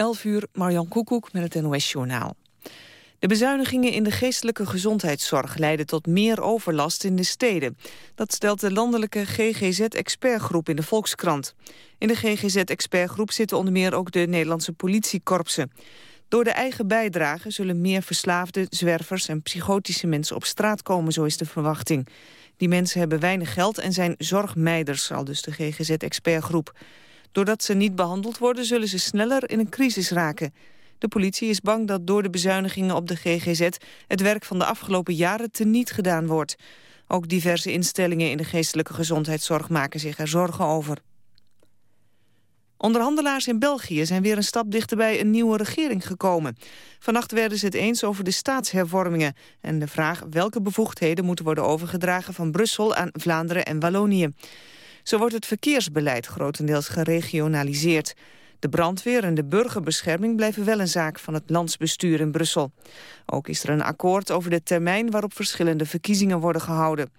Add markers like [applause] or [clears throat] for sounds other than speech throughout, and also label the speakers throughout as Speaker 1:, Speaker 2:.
Speaker 1: 11 uur, Marjan Koekoek met het NOS-journaal. De bezuinigingen in de geestelijke gezondheidszorg leiden tot meer overlast in de steden. Dat stelt de landelijke GGZ-expertgroep in de Volkskrant. In de GGZ-expertgroep zitten onder meer ook de Nederlandse politiekorpsen. Door de eigen bijdrage zullen meer verslaafde, zwervers en psychotische mensen op straat komen, zo is de verwachting. Die mensen hebben weinig geld en zijn zorgmeiders, al dus de GGZ-expertgroep. Doordat ze niet behandeld worden, zullen ze sneller in een crisis raken. De politie is bang dat door de bezuinigingen op de GGZ... het werk van de afgelopen jaren teniet gedaan wordt. Ook diverse instellingen in de geestelijke gezondheidszorg maken zich er zorgen over. Onderhandelaars in België zijn weer een stap dichterbij een nieuwe regering gekomen. Vannacht werden ze het eens over de staatshervormingen... en de vraag welke bevoegdheden moeten worden overgedragen van Brussel aan Vlaanderen en Wallonië. Zo wordt het verkeersbeleid grotendeels geregionaliseerd. De brandweer en de burgerbescherming blijven wel een zaak van het landsbestuur in Brussel. Ook is er een akkoord over de termijn waarop verschillende verkiezingen worden gehouden.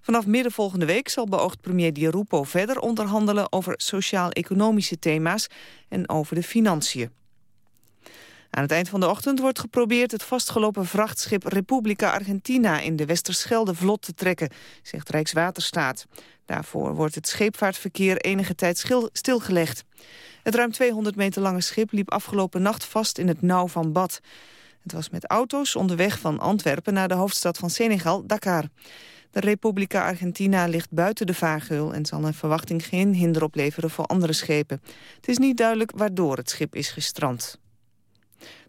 Speaker 1: Vanaf midden volgende week zal beoogd premier Di Rupo verder onderhandelen over sociaal-economische thema's en over de financiën. Aan het eind van de ochtend wordt geprobeerd het vastgelopen vrachtschip Republica Argentina in de Westerschelde vlot te trekken, zegt Rijkswaterstaat. Daarvoor wordt het scheepvaartverkeer enige tijd stilgelegd. Het ruim 200 meter lange schip liep afgelopen nacht vast in het nauw van Bad. Het was met auto's onderweg van Antwerpen naar de hoofdstad van Senegal, Dakar. De Republica Argentina ligt buiten de vaargeul... en zal een verwachting geen hinder opleveren voor andere schepen. Het is niet duidelijk waardoor het schip is gestrand.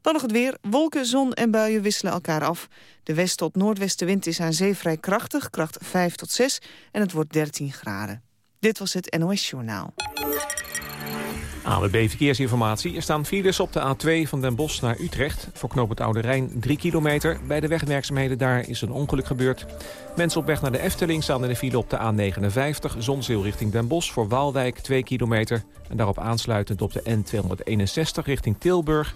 Speaker 1: Dan nog het weer. Wolken, zon en buien wisselen elkaar af. De west- tot noordwestenwind is aan zee vrij krachtig, kracht 5 tot 6... en het wordt 13 graden. Dit was het NOS Journaal.
Speaker 2: AWB Verkeersinformatie. Er staan files op de A2 van Den Bosch naar Utrecht. Voor knoop het Oude Rijn 3 kilometer. Bij de wegwerkzaamheden daar is een ongeluk gebeurd. Mensen op weg naar de Efteling staan in de file op de A59. Zonzeel richting Den Bosch voor Waalwijk 2 kilometer. En daarop aansluitend op de N261 richting Tilburg.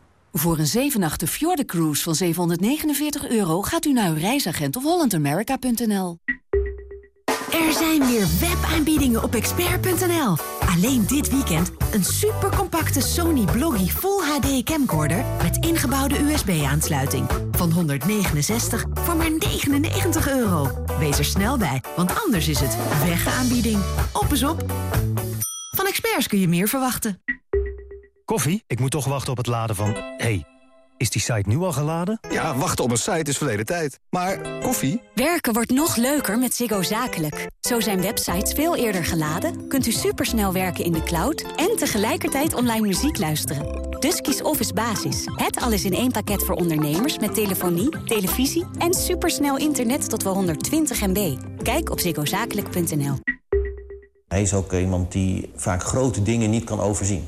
Speaker 3: Voor een 7 Fjorden Cruise van 749 euro gaat u naar uw reisagent of hollandamerica.nl.
Speaker 4: Er zijn weer webaanbiedingen op expert.nl. Alleen dit weekend een supercompacte Sony Bloggy Full HD camcorder met ingebouwde USB-aansluiting. Van 169 voor maar 99 euro. Wees er snel bij, want anders is het wegaanbieding. Op is op. Van experts kun je meer verwachten.
Speaker 5: Koffie? Ik moet toch wachten op het laden van... hey, is die site nu al geladen?
Speaker 6: Ja, wachten op een site is verleden tijd. Maar koffie?
Speaker 7: Werken wordt nog leuker met Ziggo Zakelijk. Zo zijn websites veel eerder geladen, kunt u supersnel werken in de cloud... en tegelijkertijd online muziek luisteren. Dus kies Office Basis. Het alles in één pakket voor ondernemers met telefonie, televisie... en supersnel internet tot wel 120 MB. Kijk op ziggozakelijk.nl.
Speaker 8: Hij is ook iemand die vaak grote dingen niet kan overzien.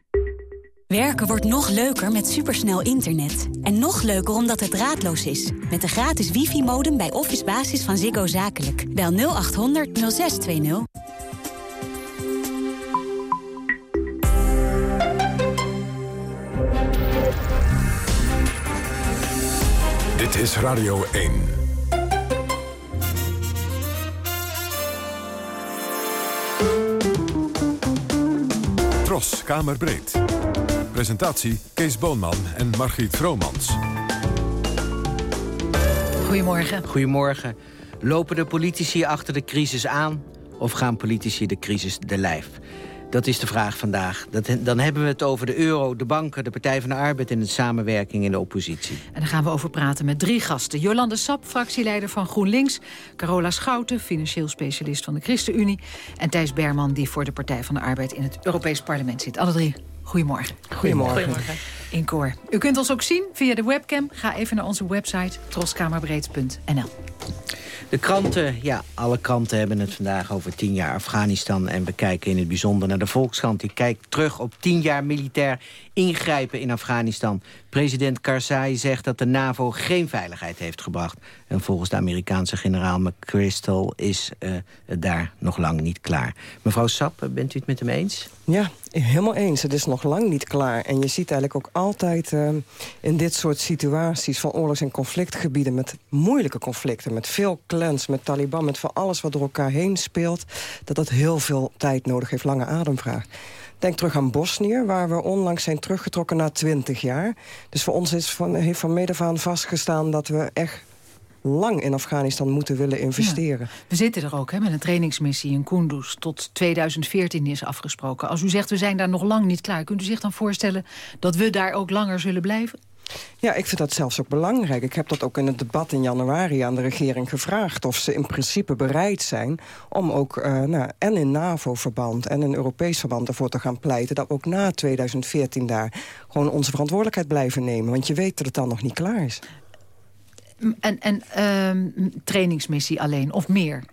Speaker 7: Werken wordt nog leuker met supersnel internet. En nog leuker omdat het draadloos is. Met de gratis wifi-modem bij Office Basis van Ziggo Zakelijk. Bel 0800 0620.
Speaker 9: Dit is Radio 1. Tros, Kamerbreed. Presentatie Kees Boonman en Margriet Vromans.
Speaker 10: Goedemorgen.
Speaker 11: Goedemorgen. Lopen de politici achter de crisis aan of gaan politici de crisis de lijf? Dat is de vraag vandaag. Dat, dan hebben we het over de euro, de banken, de Partij van de Arbeid... en de samenwerking in de oppositie.
Speaker 10: En daar gaan we over praten met drie gasten. Jolande Sap, fractieleider van GroenLinks. Carola Schouten, financieel specialist van de ChristenUnie. En Thijs Berman, die voor de Partij van de Arbeid... in het Europees Parlement zit. Alle drie, goedemorgen.
Speaker 11: Goedemorgen.
Speaker 10: goedemorgen. In koor. U kunt ons ook zien via de webcam. Ga even naar onze website troskamerbreed.nl.
Speaker 11: De kranten, ja, alle kranten hebben het vandaag over tien jaar Afghanistan. En we kijken in het bijzonder naar de Volkskrant. Die kijkt terug op tien jaar militair ingrijpen in Afghanistan. President Karzai zegt dat de NAVO geen veiligheid heeft gebracht. En volgens de Amerikaanse generaal McChrystal is uh, het daar nog lang niet klaar. Mevrouw Sap, bent u het met hem eens?
Speaker 12: Ja, helemaal eens. Het is nog lang niet klaar. En je ziet eigenlijk ook altijd uh, in dit soort situaties... van oorlogs- en conflictgebieden met moeilijke conflicten... met veel clans, met Taliban, met van alles wat door elkaar heen speelt... dat dat heel veel tijd nodig heeft, lange ademvraag. Denk terug aan Bosnië, waar we onlangs zijn teruggetrokken na twintig jaar. Dus voor ons is van, heeft van mede aan vastgestaan dat we echt lang in Afghanistan moeten willen investeren.
Speaker 10: We zitten er ook hè, met een trainingsmissie in Kunduz. Tot 2014 is afgesproken. Als u zegt, we zijn daar nog lang niet klaar... kunt u zich dan voorstellen dat we daar ook langer zullen blijven?
Speaker 12: Ja, ik vind dat zelfs ook belangrijk. Ik heb dat ook in het debat in januari aan de regering gevraagd... of ze in principe bereid zijn om ook uh, nou, en in NAVO-verband... en in Europees verband ervoor te gaan pleiten... dat we ook na 2014 daar gewoon onze verantwoordelijkheid blijven nemen. Want je weet dat het dan nog niet klaar is.
Speaker 10: En, en uh, trainingsmissie alleen, of meer?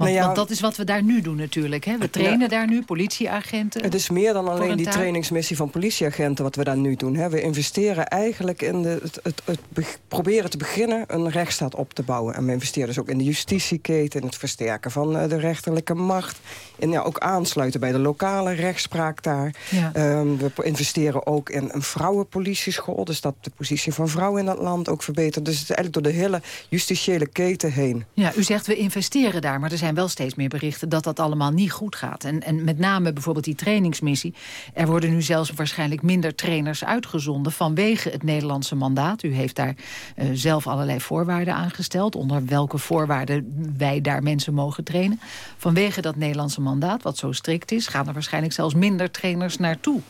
Speaker 10: Want, nou ja, want, dat is wat we daar nu doen natuurlijk. Hè? We trainen daar nu politieagenten.
Speaker 12: Het is meer dan alleen die trainingsmissie van politieagenten... wat we daar nu doen. Hè? We investeren eigenlijk in de, het, het, het, proberen te beginnen... een rechtsstaat op te bouwen. En we investeren dus ook in de justitieketen... in het versterken van eh, de rechterlijke macht. En ja, ook aansluiten bij de lokale rechtspraak daar. Um, we investeren ook in een vrouwenpolitieschool. Dus dat de positie van vrouwen in dat land ook verbetert. Dus het is eigenlijk door de hele justitiële keten heen.
Speaker 10: Ja, u zegt we investeren daar, maar er zijn wel steeds meer berichten dat dat allemaal niet goed gaat. En, en met name bijvoorbeeld die trainingsmissie. Er worden nu zelfs waarschijnlijk minder trainers uitgezonden... vanwege het Nederlandse mandaat. U heeft daar uh, zelf allerlei voorwaarden aangesteld... onder welke voorwaarden wij daar mensen mogen trainen. Vanwege dat Nederlandse mandaat, wat zo strikt is... gaan er waarschijnlijk zelfs minder trainers naartoe.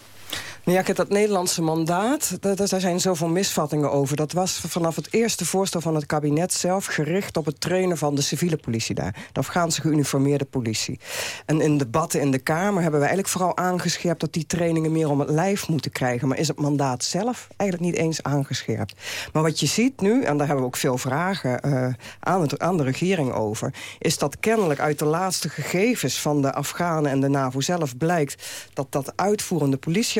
Speaker 12: Ja, kijk, dat Nederlandse mandaat, daar zijn zoveel misvattingen over. Dat was vanaf het eerste voorstel van het kabinet zelf... gericht op het trainen van de civiele politie daar. De Afghaanse geuniformeerde politie. En in debatten in de Kamer hebben we eigenlijk vooral aangescherpt... dat die trainingen meer om het lijf moeten krijgen. Maar is het mandaat zelf eigenlijk niet eens aangescherpt. Maar wat je ziet nu, en daar hebben we ook veel vragen uh, aan, het, aan de regering over... is dat kennelijk uit de laatste gegevens van de Afghanen en de NAVO zelf blijkt... dat dat uitvoerende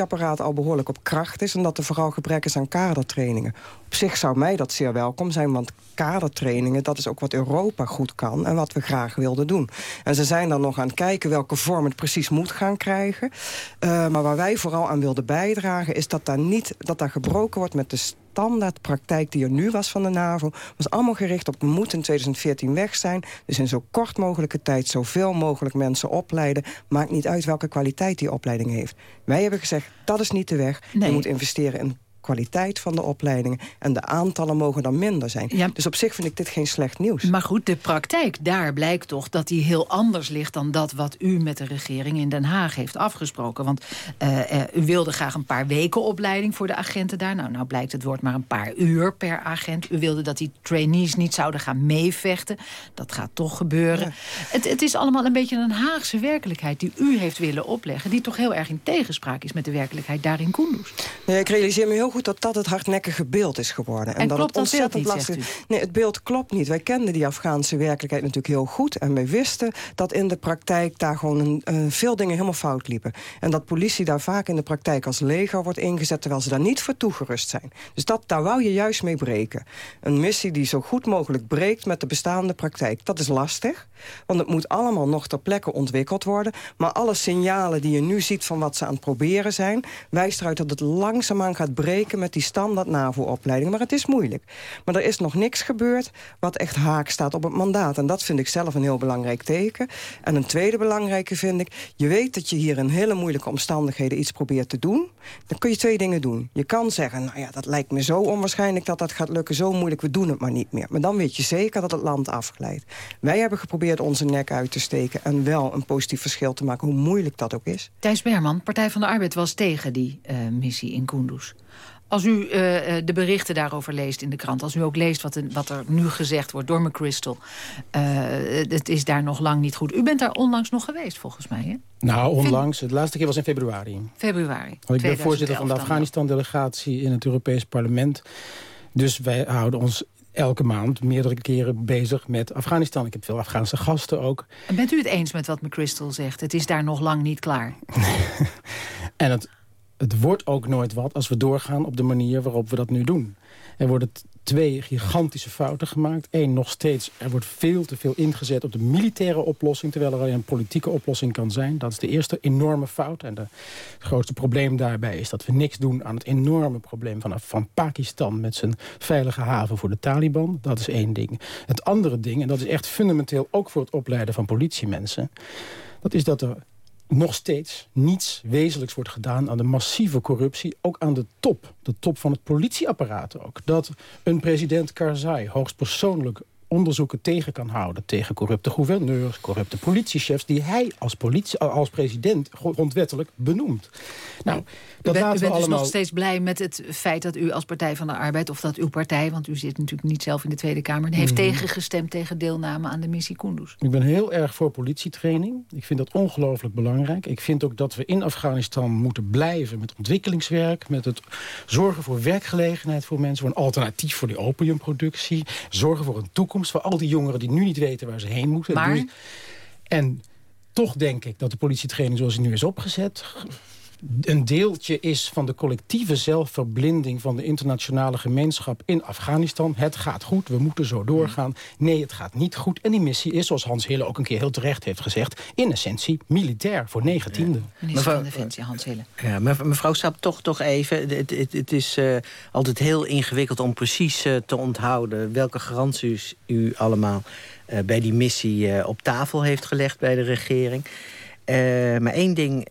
Speaker 12: politieapparaat al behoorlijk op kracht is... en dat er vooral gebrek is aan kadertrainingen. Op zich zou mij dat zeer welkom zijn, want kadertrainingen... dat is ook wat Europa goed kan en wat we graag wilden doen. En ze zijn dan nog aan het kijken welke vorm het precies moet gaan krijgen. Uh, maar waar wij vooral aan wilden bijdragen... is dat daar, niet, dat daar gebroken wordt met de standaardpraktijk die er nu was van de NAVO... was allemaal gericht op moet in 2014 weg zijn. Dus in zo kort mogelijke tijd zoveel mogelijk mensen opleiden. Maakt niet uit welke kwaliteit die opleiding heeft. Wij hebben gezegd, dat is niet de weg. Nee. Je moet investeren in kwaliteit van de opleidingen. En de aantallen mogen dan minder zijn. Ja. Dus op zich vind ik dit geen slecht nieuws.
Speaker 10: Maar goed, de praktijk, daar blijkt toch dat die heel anders ligt... dan dat wat u met de regering in Den Haag heeft afgesproken. Want uh, uh, u wilde graag een paar weken opleiding voor de agenten daar. Nou, nou blijkt het wordt maar een paar uur per agent. U wilde dat die trainees niet zouden gaan meevechten. Dat gaat toch gebeuren. Ja. Het, het is allemaal een beetje een Haagse werkelijkheid... die u heeft willen opleggen... die toch heel erg in tegenspraak is met de werkelijkheid daar in Kunduz.
Speaker 12: Nee, ik realiseer me heel goed dat dat het hardnekkige beeld is geworden.
Speaker 10: En, en dat het ontzettend lastig is.
Speaker 12: Nee, het beeld klopt niet. Wij kenden die Afghaanse werkelijkheid natuurlijk heel goed. En wij wisten dat in de praktijk daar gewoon een, uh, veel dingen helemaal fout liepen. En dat politie daar vaak in de praktijk als leger wordt ingezet... terwijl ze daar niet voor toegerust zijn. Dus dat, daar wou je juist mee breken. Een missie die zo goed mogelijk breekt met de bestaande praktijk. Dat is lastig, want het moet allemaal nog ter plekke ontwikkeld worden. Maar alle signalen die je nu ziet van wat ze aan het proberen zijn... wijst eruit dat het langzaamaan gaat breken met die standaard NAVO-opleidingen. Maar het is moeilijk. Maar er is nog niks gebeurd wat echt haak staat op het mandaat. En dat vind ik zelf een heel belangrijk teken. En een tweede belangrijke vind ik... je weet dat je hier in hele moeilijke omstandigheden iets probeert te doen. Dan kun je twee dingen doen. Je kan zeggen, nou ja, dat lijkt me zo onwaarschijnlijk dat dat gaat lukken. Zo moeilijk, we doen het maar niet meer. Maar dan weet je zeker dat het land afglijdt. Wij hebben geprobeerd onze nek uit te steken... en wel een positief verschil te maken, hoe moeilijk dat ook is.
Speaker 10: Thijs Berman, Partij van de Arbeid was tegen die uh, missie in Kunduz. Als u uh, de berichten daarover leest in de krant... als u ook leest wat, wat er nu gezegd wordt door McChrystal... Uh, het is daar nog lang niet goed. U bent daar onlangs nog geweest, volgens mij, hè?
Speaker 13: Nou, onlangs. Het laatste keer was in februari.
Speaker 10: Februari.
Speaker 13: Want ik ben voorzitter van de Afghanistan-delegatie... in het Europees Parlement. Dus wij houden ons elke maand meerdere keren bezig met Afghanistan. Ik heb veel Afghaanse gasten ook.
Speaker 10: En bent u het eens met wat McChrystal zegt? Het is daar nog lang niet klaar. [laughs]
Speaker 13: en het, het wordt ook nooit wat als we doorgaan op de manier waarop we dat nu doen. Er worden twee gigantische fouten gemaakt. Eén, nog steeds, er wordt veel te veel ingezet op de militaire oplossing... terwijl er alleen een politieke oplossing kan zijn. Dat is de eerste enorme fout. En het grootste probleem daarbij is dat we niks doen... aan het enorme probleem van, van Pakistan... met zijn veilige haven voor de Taliban. Dat is één ding. Het andere ding, en dat is echt fundamenteel... ook voor het opleiden van politiemensen... dat is dat er nog steeds niets wezenlijks wordt gedaan aan de massieve corruptie. Ook aan de top, de top van het politieapparaat ook. Dat een president Karzai hoogstpersoonlijk onderzoeken tegen kan houden... tegen corrupte gouverneurs, corrupte politiechefs... die hij als, politie, als president grondwettelijk benoemt.
Speaker 10: Nou, dat u bent, u bent dus nog steeds blij met het feit dat u als Partij van de Arbeid... of dat uw partij, want u zit natuurlijk niet zelf in de Tweede Kamer... heeft mhm. tegengestemd tegen deelname aan de missie Kunduz.
Speaker 13: Ik ben heel erg voor politietraining. Ik vind dat ongelooflijk belangrijk. Ik vind ook dat we in Afghanistan moeten blijven met ontwikkelingswerk... met het zorgen voor werkgelegenheid voor mensen... voor een alternatief voor die opiumproductie... zorgen voor een toekomst voor al die jongeren die nu niet weten waar ze heen moeten.
Speaker 10: Maar...
Speaker 13: En toch denk ik dat de politietraining zoals die nu is opgezet een deeltje is van de collectieve zelfverblinding... van de internationale gemeenschap in Afghanistan. Het gaat goed, we moeten zo doorgaan. Nee, het gaat niet goed. En die missie is, zoals Hans Hille ook een keer heel terecht heeft gezegd... in essentie militair voor negentiende. Ja.
Speaker 10: Minister van Defensie, Hans Hille.
Speaker 11: Ja, mevrouw Sap, toch, toch even. Het, het, het is uh, altijd heel ingewikkeld om precies uh, te onthouden... welke garanties u allemaal uh, bij die missie op tafel heeft gelegd bij de regering... maar één ding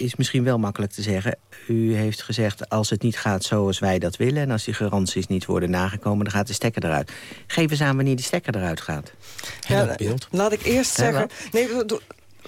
Speaker 11: is misschien wel makkelijk te zeggen. U heeft gezegd, als het niet gaat zoals wij dat willen... en als die garanties niet worden nagekomen, dan gaat de stekker eruit. Geef eens aan wanneer die stekker eruit gaat.
Speaker 12: Ja, laat ik eerst zeggen... Nee,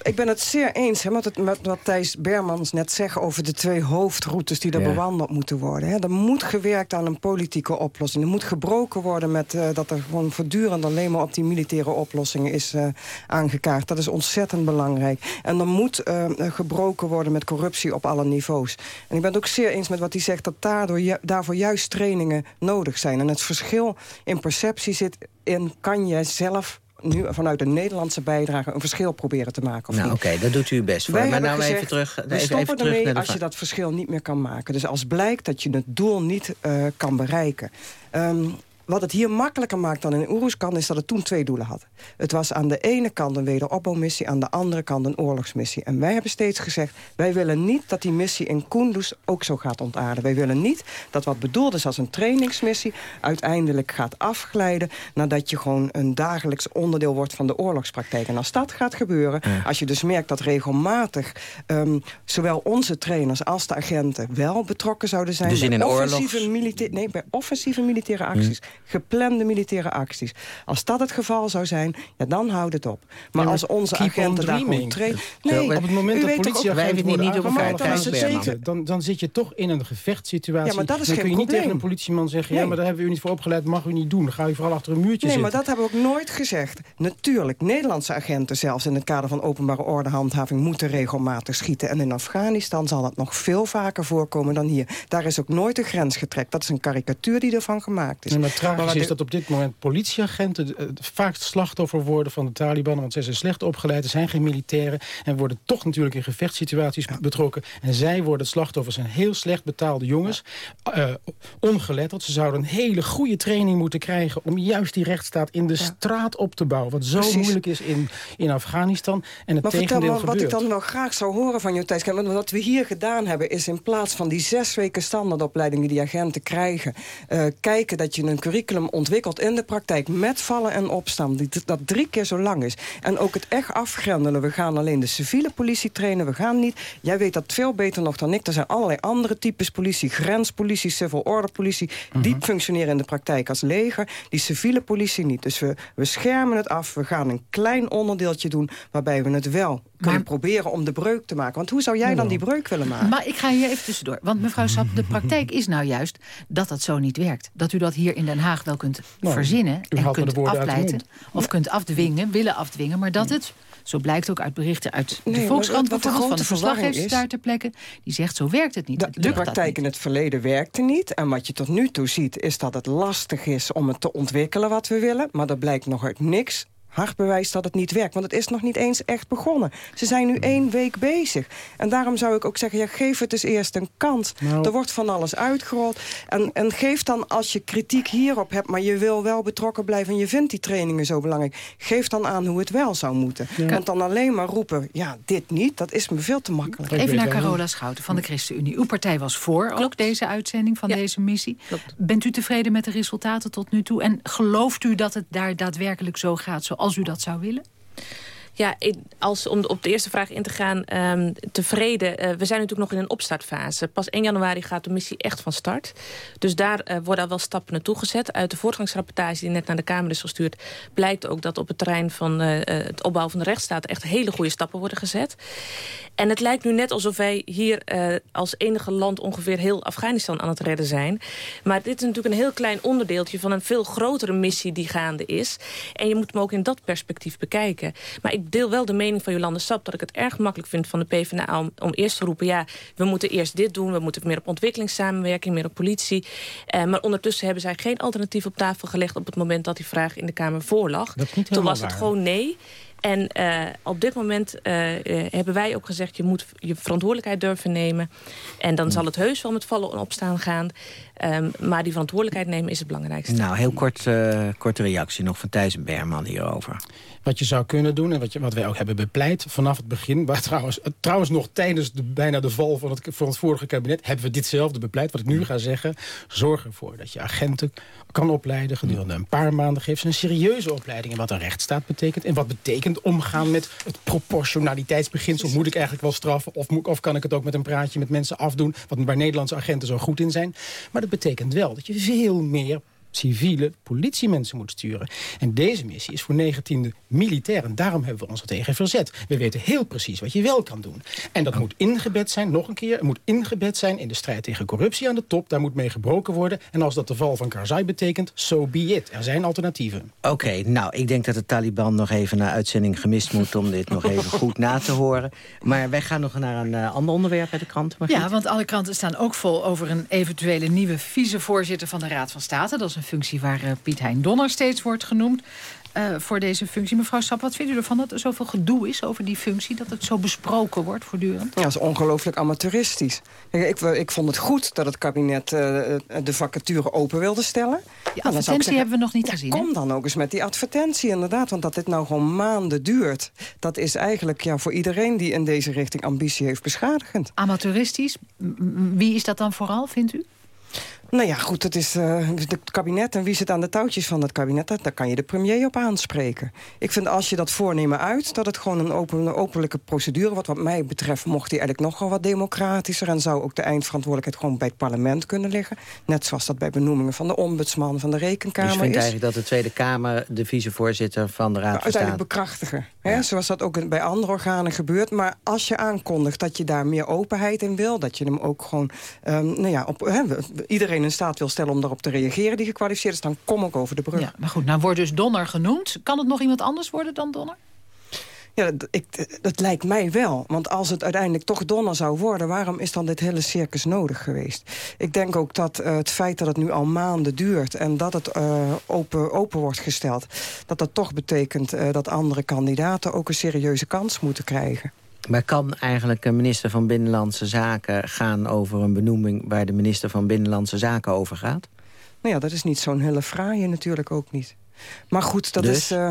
Speaker 12: ik ben het zeer eens hè, met, het, met wat Thijs Bermans net zegt... over de twee hoofdroutes die er bewandeld moeten worden. Hè. Er moet gewerkt aan een politieke oplossing. Er moet gebroken worden met uh, dat er gewoon voortdurend... alleen maar op die militaire oplossingen is uh, aangekaart. Dat is ontzettend belangrijk. En er moet uh, gebroken worden met corruptie op alle niveaus. En ik ben het ook zeer eens met wat hij zegt... dat daardoor ju daarvoor juist trainingen nodig zijn. En het verschil in perceptie zit in... kan je zelf nu vanuit de Nederlandse bijdrage een verschil proberen te maken.
Speaker 11: nou, oké, dat doet u best voor. maar nou gezegd, even terug,
Speaker 12: we
Speaker 11: even,
Speaker 12: even terug ermee als je dat verschil niet meer kan maken. Dus als blijkt dat je het doel niet uh, kan bereiken. Um, wat het hier makkelijker maakt dan in Oeruzkan... is dat het toen twee doelen had. Het was aan de ene kant een wederopbouwmissie... aan de andere kant een oorlogsmissie. En wij hebben steeds gezegd... wij willen niet dat die missie in Kunduz ook zo gaat ontaarden. Wij willen niet dat wat bedoeld is als een trainingsmissie... uiteindelijk gaat afglijden... nadat je gewoon een dagelijks onderdeel wordt van de oorlogspraktijk. En als dat gaat gebeuren... als je dus merkt dat regelmatig... Um, zowel onze trainers als de agenten wel betrokken zouden zijn...
Speaker 11: Dus in een offensieve,
Speaker 12: nee, bij offensieve militaire acties geplande militaire acties. Als dat het geval zou zijn, ja, dan houdt het op. Maar als onze agenten daar gewoon trainen...
Speaker 13: Nee, op het moment dat politieagenten worden niet aangevallen... Dan, dan zit je toch in een gevechtssituatie. Ja, maar dat is dan kun je niet tegen een politieman zeggen... ja, maar daar hebben we u niet voor opgeleid, mag u niet doen. Dan ga je vooral achter een muurtje
Speaker 12: nee,
Speaker 13: zitten.
Speaker 12: Nee, maar dat hebben we ook nooit gezegd. Natuurlijk, Nederlandse agenten zelfs in het kader van openbare ordehandhaving... moeten regelmatig schieten. En in Afghanistan zal dat nog veel vaker voorkomen dan hier. Daar is ook nooit een grens getrekt. Dat is een karikatuur die ervan gemaakt is.
Speaker 13: Tragisch is dat op dit moment politieagenten uh, vaak slachtoffer worden van de Taliban. Want zij zijn slecht opgeleid, er zijn geen militairen. En worden toch natuurlijk in gevechtssituaties betrokken. En zij worden het slachtoffer. zijn heel slecht betaalde jongens. Uh, ongeletterd. Ze zouden een hele goede training moeten krijgen... om juist die rechtsstaat in de straat op te bouwen. Wat zo moeilijk is in, in Afghanistan. En het maar tegendeel
Speaker 12: vertel, Wat ik dan nog graag zou horen van je Thijs. Want wat we hier gedaan hebben is in plaats van die zes weken standaardopleiding... die die agenten krijgen... Uh, kijken dat je een curriculum ontwikkelt in de praktijk... met vallen en opstaan, die, dat drie keer zo lang is. En ook het echt afgrendelen. We gaan alleen de civiele politie trainen, we gaan niet... Jij weet dat veel beter nog dan ik. Er zijn allerlei andere types politie. Grenspolitie, civil order politie. Die functioneren in de praktijk als leger. Die civiele politie niet. Dus we, we schermen het af. We gaan een klein onderdeeltje doen... waarbij we het wel kunnen proberen om de breuk te maken. Want hoe zou jij dan die breuk willen maken?
Speaker 10: Maar ik ga hier even tussendoor. Want mevrouw Sap, de praktijk is nou juist dat dat zo niet werkt. Dat u dat hier in Den Haag wel kunt nou, verzinnen en kunt afleiden. Of kunt afdwingen, willen afdwingen. Maar dat het zo blijkt ook uit berichten uit de nee, Volkskrant... Wat, wat de van de daar ter plekke. Die zegt, zo werkt het niet.
Speaker 12: De, de praktijk in het verleden werkte niet. En wat je tot nu toe ziet, is dat het lastig is... om het te ontwikkelen wat we willen. Maar er blijkt nog uit niks hard bewijs dat het niet werkt. Want het is nog niet eens echt begonnen. Ze zijn nu één week bezig. En daarom zou ik ook zeggen, ja, geef het eens eerst een kans. Nou. Er wordt van alles uitgerold. En, en geef dan, als je kritiek hierop hebt... maar je wil wel betrokken blijven en je vindt die trainingen zo belangrijk... geef dan aan hoe het wel zou moeten. Ja. Want dan alleen maar roepen, ja, dit niet, dat is me veel te makkelijk.
Speaker 10: Even naar Carola Schouten van de ChristenUnie. Uw partij was voor ook deze uitzending van deze missie. Bent u tevreden met de resultaten tot nu toe? En gelooft u dat het daar daadwerkelijk zo gaat... Zoals als u dat zou willen?
Speaker 14: Ja, als, om op de eerste vraag in te gaan, um, tevreden. Uh, we zijn natuurlijk nog in een opstartfase. Pas 1 januari gaat de missie echt van start. Dus daar uh, worden al wel stappen naartoe gezet. Uit de voortgangsrapportage die net naar de Kamer is gestuurd... blijkt ook dat op het terrein van uh, het opbouwen van de rechtsstaat... echt hele goede stappen worden gezet. En het lijkt nu net alsof wij hier als enige land... ongeveer heel Afghanistan aan het redden zijn. Maar dit is natuurlijk een heel klein onderdeeltje... van een veel grotere missie die gaande is. En je moet hem ook in dat perspectief bekijken. Maar ik ik deel wel de mening van Jolande Sap... dat ik het erg makkelijk vind van de PvdA om, om eerst te roepen... ja, we moeten eerst dit doen, we moeten meer op ontwikkelingssamenwerking... meer op politie. Eh, maar ondertussen hebben zij geen alternatief op tafel gelegd... op het moment dat die vraag in de Kamer voorlag. Toen was het gewoon nee. En uh, op dit moment uh, uh, hebben wij ook gezegd... je moet je verantwoordelijkheid durven nemen. En dan zal het heus wel met vallen en opstaan gaan. Um, maar die verantwoordelijkheid nemen is het belangrijkste.
Speaker 11: Nou, heel kort, korte reactie nog van Thijs Berman hierover.
Speaker 13: Wat je zou kunnen doen en wat, je, wat wij ook hebben bepleit vanaf het begin... waar trouwens, trouwens nog tijdens de, bijna de val van het, van het vorige kabinet... hebben we ditzelfde bepleit. Wat ik nu ga zeggen, zorg ervoor dat je agenten kan opleiden... gedurende een paar maanden. Geef ze een serieuze opleiding en wat een rechtsstaat betekent... en wat betekent omgaan met het proportionaliteitsbeginsel. Moet ik eigenlijk wel straffen of, moet, of kan ik het ook met een praatje met mensen afdoen... wat waar Nederlandse agenten zo goed in zijn. Maar dat betekent wel dat je veel meer civiele politiemensen moet sturen. En deze missie is voor 19e militair. En daarom hebben we ons er tegen verzet. We weten heel precies wat je wel kan doen. En dat moet ingebed zijn, nog een keer... het moet ingebed zijn in de strijd tegen corruptie aan de top. Daar moet mee gebroken worden. En als dat de val van Karzai betekent, so be it. Er zijn alternatieven.
Speaker 11: Oké, nou, ik denk dat de Taliban nog even naar uitzending gemist moet... om dit nog even goed na te horen. Maar wij gaan nog naar een uh, ander onderwerp bij de kranten.
Speaker 10: Ja, want alle kranten staan ook vol over een eventuele nieuwe vicevoorzitter van de Raad van State. Dat is een functie waar uh, Piet Hein Donner steeds wordt genoemd. Uh, voor deze functie. Mevrouw Sap, wat vindt u ervan dat er zoveel gedoe is over die functie? Dat het zo besproken wordt voortdurend?
Speaker 12: Ja, dat is ongelooflijk amateuristisch. Ik, ik, vond het goed dat het kabinet uh, de vacature open wilde stellen.
Speaker 10: Die nou, advertentie hebben we nog niet gezien.
Speaker 12: Kom dan ook eens met die advertentie inderdaad. Want dat dit nou gewoon maanden duurt... dat is eigenlijk ja, voor iedereen die in deze richting ambitie heeft beschadigend.
Speaker 10: Amateuristisch? Wie is dat dan vooral, vindt u?
Speaker 12: Nou ja, goed, het is uh, het kabinet en wie zit aan de touwtjes van het kabinet... daar kan je de premier op aanspreken. Ik vind als je dat voornemen uit, dat het gewoon een, open, een openlijke procedure... wat wat mij betreft mocht die eigenlijk nogal wat democratischer... en zou ook de eindverantwoordelijkheid gewoon bij het parlement kunnen liggen. Net zoals dat bij benoemingen van de ombudsman, van de rekenkamer
Speaker 11: dus je vindt eigenlijk dat de Tweede Kamer de vicevoorzitter van de Raad
Speaker 12: nou, Uiteindelijk bekrachtigen, hè, zoals dat ook bij andere organen gebeurt. Maar als je aankondigt dat je daar meer openheid in wil... dat je hem ook gewoon, um, nou ja, op, iedereen in staat wil stellen om daarop te reageren... die gekwalificeerd is, dan kom ik over de brug. Ja,
Speaker 10: maar goed, nou wordt dus Donner genoemd. Kan het nog iemand anders worden dan Donner?
Speaker 12: Ja, dat, ik, dat lijkt mij wel. Want als het uiteindelijk toch Donner zou worden... waarom is dan dit hele circus nodig geweest? Ik denk ook dat uh, het feit dat het nu al maanden duurt... en dat het uh, open, open wordt gesteld... dat dat toch betekent uh, dat andere kandidaten... ook een serieuze kans moeten krijgen.
Speaker 11: Maar kan eigenlijk een minister van Binnenlandse Zaken gaan over een benoeming... waar de minister van Binnenlandse Zaken over gaat?
Speaker 12: Nou ja, dat is niet zo'n hele fraaie natuurlijk ook niet. Maar goed, dat
Speaker 11: dus?
Speaker 12: is... Uh,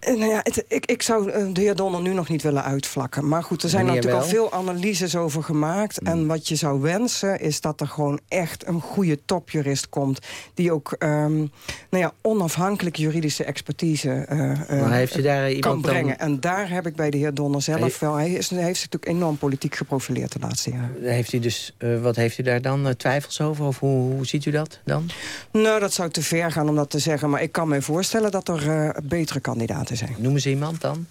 Speaker 12: nou ja, het, ik, ik zou uh, de heer Donner nu nog niet willen uitvlakken. Maar goed, er zijn natuurlijk
Speaker 11: wel?
Speaker 12: al veel analyses over gemaakt.
Speaker 11: Hmm.
Speaker 12: En wat je zou wensen is dat er gewoon echt een goede topjurist komt... die ook um, nou ja, onafhankelijk juridische expertise uh,
Speaker 11: maar heeft u daar
Speaker 12: kan
Speaker 11: dan-
Speaker 12: brengen. En daar heb ik bij de heer Donner zelf
Speaker 11: Heeft-
Speaker 12: wel... Hij, is, hij heeft zich natuurlijk enorm politiek geprofileerd de laatste jaren.
Speaker 11: Heeft u dus, uh, wat heeft u daar dan twijfels over? Of hoe, hoe ziet u dat dan?
Speaker 12: Nou, dat zou te ver gaan om dat te zeggen. Maar ik kan me voorstellen dat er uh, betere kandidaten zijn.
Speaker 11: Noemen ze iemand dan?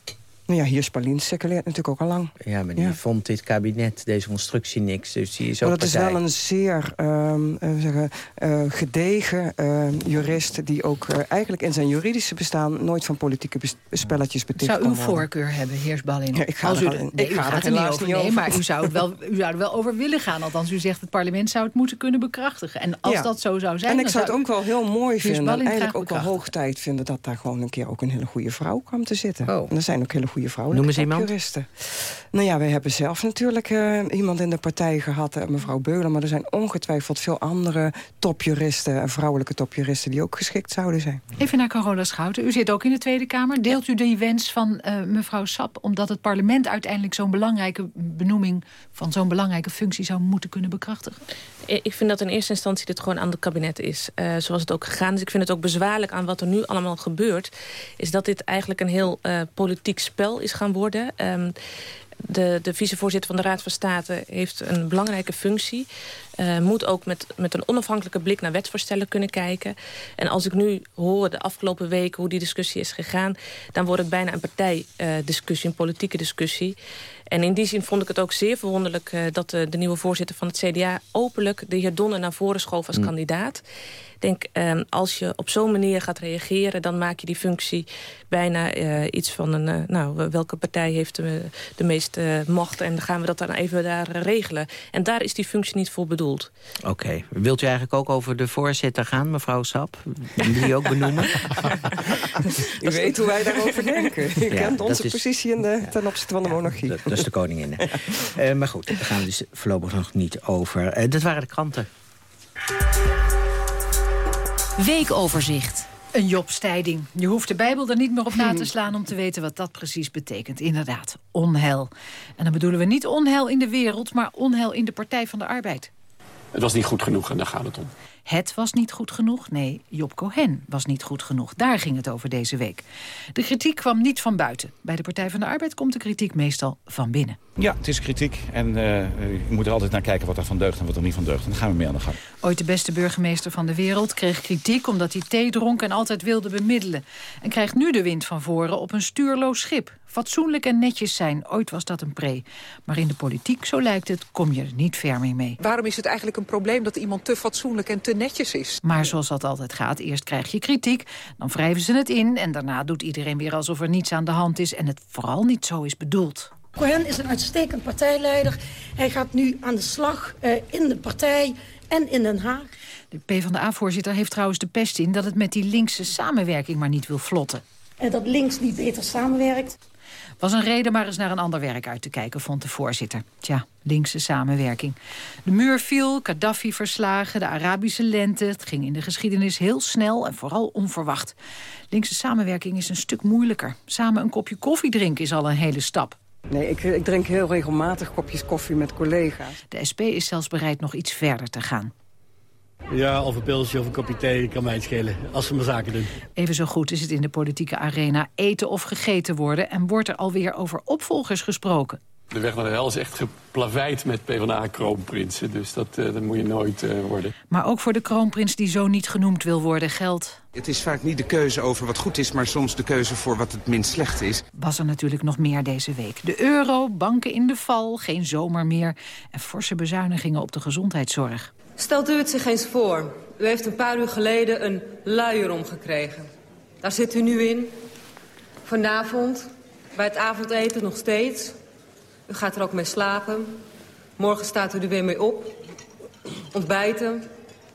Speaker 12: Nou ja, hier Spalin circuleert natuurlijk ook al lang.
Speaker 11: Ja, maar die
Speaker 12: Ja.
Speaker 11: vond dit kabinet, deze constructie, niks. Dus die is ook
Speaker 12: Maar dat is wel een zeer um, uh, zeggen, uh, gedegen uh, jurist... die ook uh, eigenlijk in zijn juridische bestaan... nooit van politieke spelletjes beticht
Speaker 10: Zou uw voorkeur hebben, heer Ballin?
Speaker 12: Ja, ik ga
Speaker 10: Als
Speaker 12: er
Speaker 10: u
Speaker 12: al in-
Speaker 10: nee,
Speaker 12: ik
Speaker 10: u
Speaker 12: ga
Speaker 10: gaat
Speaker 12: er
Speaker 10: er niet
Speaker 12: helaas
Speaker 10: over.
Speaker 12: niet
Speaker 10: Nee,
Speaker 12: over.
Speaker 10: maar u zou, het wel, [laughs] u zou er wel over willen gaan. Althans, u zegt het parlement zou het moeten kunnen bekrachtigen. En als
Speaker 12: Ja.
Speaker 10: dat zo zou zijn...
Speaker 12: En ik
Speaker 10: dan
Speaker 12: zou het ook wel heel mooi vinden... en eigenlijk ook wel
Speaker 10: bekrachtigen.
Speaker 12: hoog tijd vinden... dat daar gewoon een keer ook een hele goede vrouw kwam te zitten.
Speaker 11: Oh.
Speaker 12: En er zijn ook hele goede vrouwen.
Speaker 11: Noem eens iemand.
Speaker 12: Nou ja, wij hebben zelf natuurlijk eh, iemand in de partij gehad, eh, mevrouw Beulen. Maar er zijn ongetwijfeld veel andere topjuristen... en vrouwelijke topjuristen die ook geschikt zouden zijn.
Speaker 10: Even naar Carola Schouten. U zit ook in de Tweede Kamer. Deelt u die wens van eh, mevrouw Sap... omdat het parlement uiteindelijk zo'n belangrijke benoeming... van zo'n belangrijke functie zou moeten kunnen bekrachtigen?
Speaker 14: Ik vind dat in eerste instantie dit gewoon aan het kabinet is. eh, zoals het ook gegaan is. Ik vind het ook bezwaarlijk aan wat er nu allemaal gebeurt. Is dat dit eigenlijk een heel eh, politiek spel is gaan worden. Ehm, de, de vicevoorzitter van de Raad van State heeft een belangrijke functie. Eh, moet ook met, met een onafhankelijke blik naar wetsvoorstellen kunnen kijken. En als ik nu hoor de afgelopen weken hoe die discussie is gegaan... dan wordt het bijna een partijdiscussie, een politieke discussie. En in die zin vond ik het ook zeer verwonderlijk... eh, dat de, de nieuwe voorzitter van het CDA openlijk de heer Donner naar voren schoof als
Speaker 11: Mm.
Speaker 14: kandidaat. Ik denk, eh, als je op zo'n manier gaat reageren... dan maak je die functie bijna eh, iets van een... eh, nou, welke partij heeft de, de meeste macht... en dan gaan we dat dan even daar eh, regelen. En daar is die functie niet voor bedoeld.
Speaker 11: Oké. Wilt u eigenlijk ook over de voorzitter gaan, mevrouw Sap? Die ook benoemen? [laughs]
Speaker 12: U weet hoe wij daarover denken. U [laughs]
Speaker 11: Ja,
Speaker 12: kent onze
Speaker 11: is-
Speaker 12: positie in de, ten opzichte van de monarchie.
Speaker 11: Dat, dat is de koningin. [laughs] Eh, maar goed, daar gaan we dus voorlopig nog niet over. Eh, dat waren de kranten.
Speaker 4: Weekoverzicht.
Speaker 10: Een jobstijding. Je hoeft de Bijbel er niet meer op na te [laughs] slaan om te weten wat dat precies betekent. Inderdaad, onheil. En dan bedoelen we niet onheil in de wereld, maar onheil in de Partij van de Arbeid.
Speaker 15: Het was niet goed genoeg en daar gaat het om.
Speaker 10: Het was niet goed genoeg. Nee, Job Cohen was niet goed genoeg. Daar ging het over deze week. De kritiek kwam niet van buiten. Bij de Partij van de Arbeid komt de kritiek meestal van binnen.
Speaker 16: Ja, het is kritiek. En eh, je moet er altijd naar kijken wat er van deugt en wat er niet van deugt. En daar gaan we mee aan de gang.
Speaker 10: Ooit de beste burgemeester van de wereld kreeg kritiek... omdat hij thee dronk en altijd wilde bemiddelen. En krijgt nu de wind van voren op een stuurloos schip. Fatsoenlijk en netjes zijn, ooit was dat een pre. Maar in de politiek, zo lijkt het, kom je er niet ver meer mee.
Speaker 17: Waarom is het eigenlijk een probleem dat iemand te fatsoenlijk en te netjes is?
Speaker 10: Maar zoals dat altijd gaat, eerst krijg je kritiek, dan wrijven ze het in... en daarna doet iedereen weer alsof er niets aan de hand is... en het vooral niet zo is bedoeld.
Speaker 18: Cohen is een uitstekend partijleider. Hij gaat nu aan de slag uh, in de partij en in Den Haag.
Speaker 10: De PvdA-voorzitter heeft trouwens de pest in... dat het met die linkse samenwerking maar niet wil vlotten.
Speaker 18: En dat links niet beter samenwerkt.
Speaker 10: Was een reden maar eens naar een ander werk uit te kijken, vond de voorzitter. Tja, linkse samenwerking. De muur viel, Gaddafi verslagen, de Arabische lente. Het ging in de geschiedenis heel snel en vooral onverwacht. Linkse samenwerking is een stuk moeilijker. Samen een kopje koffie drinken is al een hele stap.
Speaker 12: Nee, ik, ik drink heel regelmatig kopjes koffie met collega's.
Speaker 10: De SP is zelfs bereid nog iets verder te gaan.
Speaker 19: Ja, of een pilsje of een kopje thee kan mij het schelen. Als ze maar zaken doen.
Speaker 10: Even zo goed is het in de politieke arena eten of gegeten worden... en wordt er alweer over opvolgers gesproken.
Speaker 15: De weg naar de hel is echt geplaveid met PvdA-kroonprinsen. Dus dat, uh, dat moet je nooit uh, worden.
Speaker 10: Maar ook voor de kroonprins die zo niet genoemd wil worden geldt...
Speaker 20: Het is vaak niet de keuze over wat goed is... maar soms de keuze voor wat het minst slecht is.
Speaker 10: Was er natuurlijk nog meer deze week. De euro, banken in de val, geen zomer meer... en forse bezuinigingen op de gezondheidszorg.
Speaker 21: Stelt u het zich eens voor. U heeft een paar uur geleden een luier omgekregen. Daar zit u nu in. Vanavond Bij het avondeten nog steeds. U gaat er ook mee slapen. Morgen staat u er weer mee op. Ontbijten.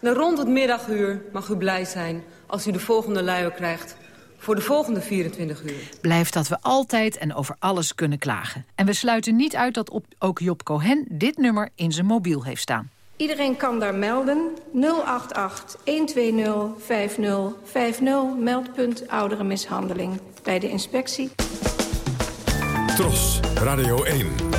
Speaker 21: En rond het middaguur mag u blij zijn als u de volgende luier krijgt voor de volgende 24 uur.
Speaker 10: Blijft dat we altijd en over alles kunnen klagen. En we sluiten niet uit dat op, ook Job Cohen dit nummer in zijn mobiel heeft staan.
Speaker 22: Iedereen kan daar melden. 088 120 5050 meldpunt ouderenmishandeling bij de inspectie.
Speaker 9: Tros, Radio 1.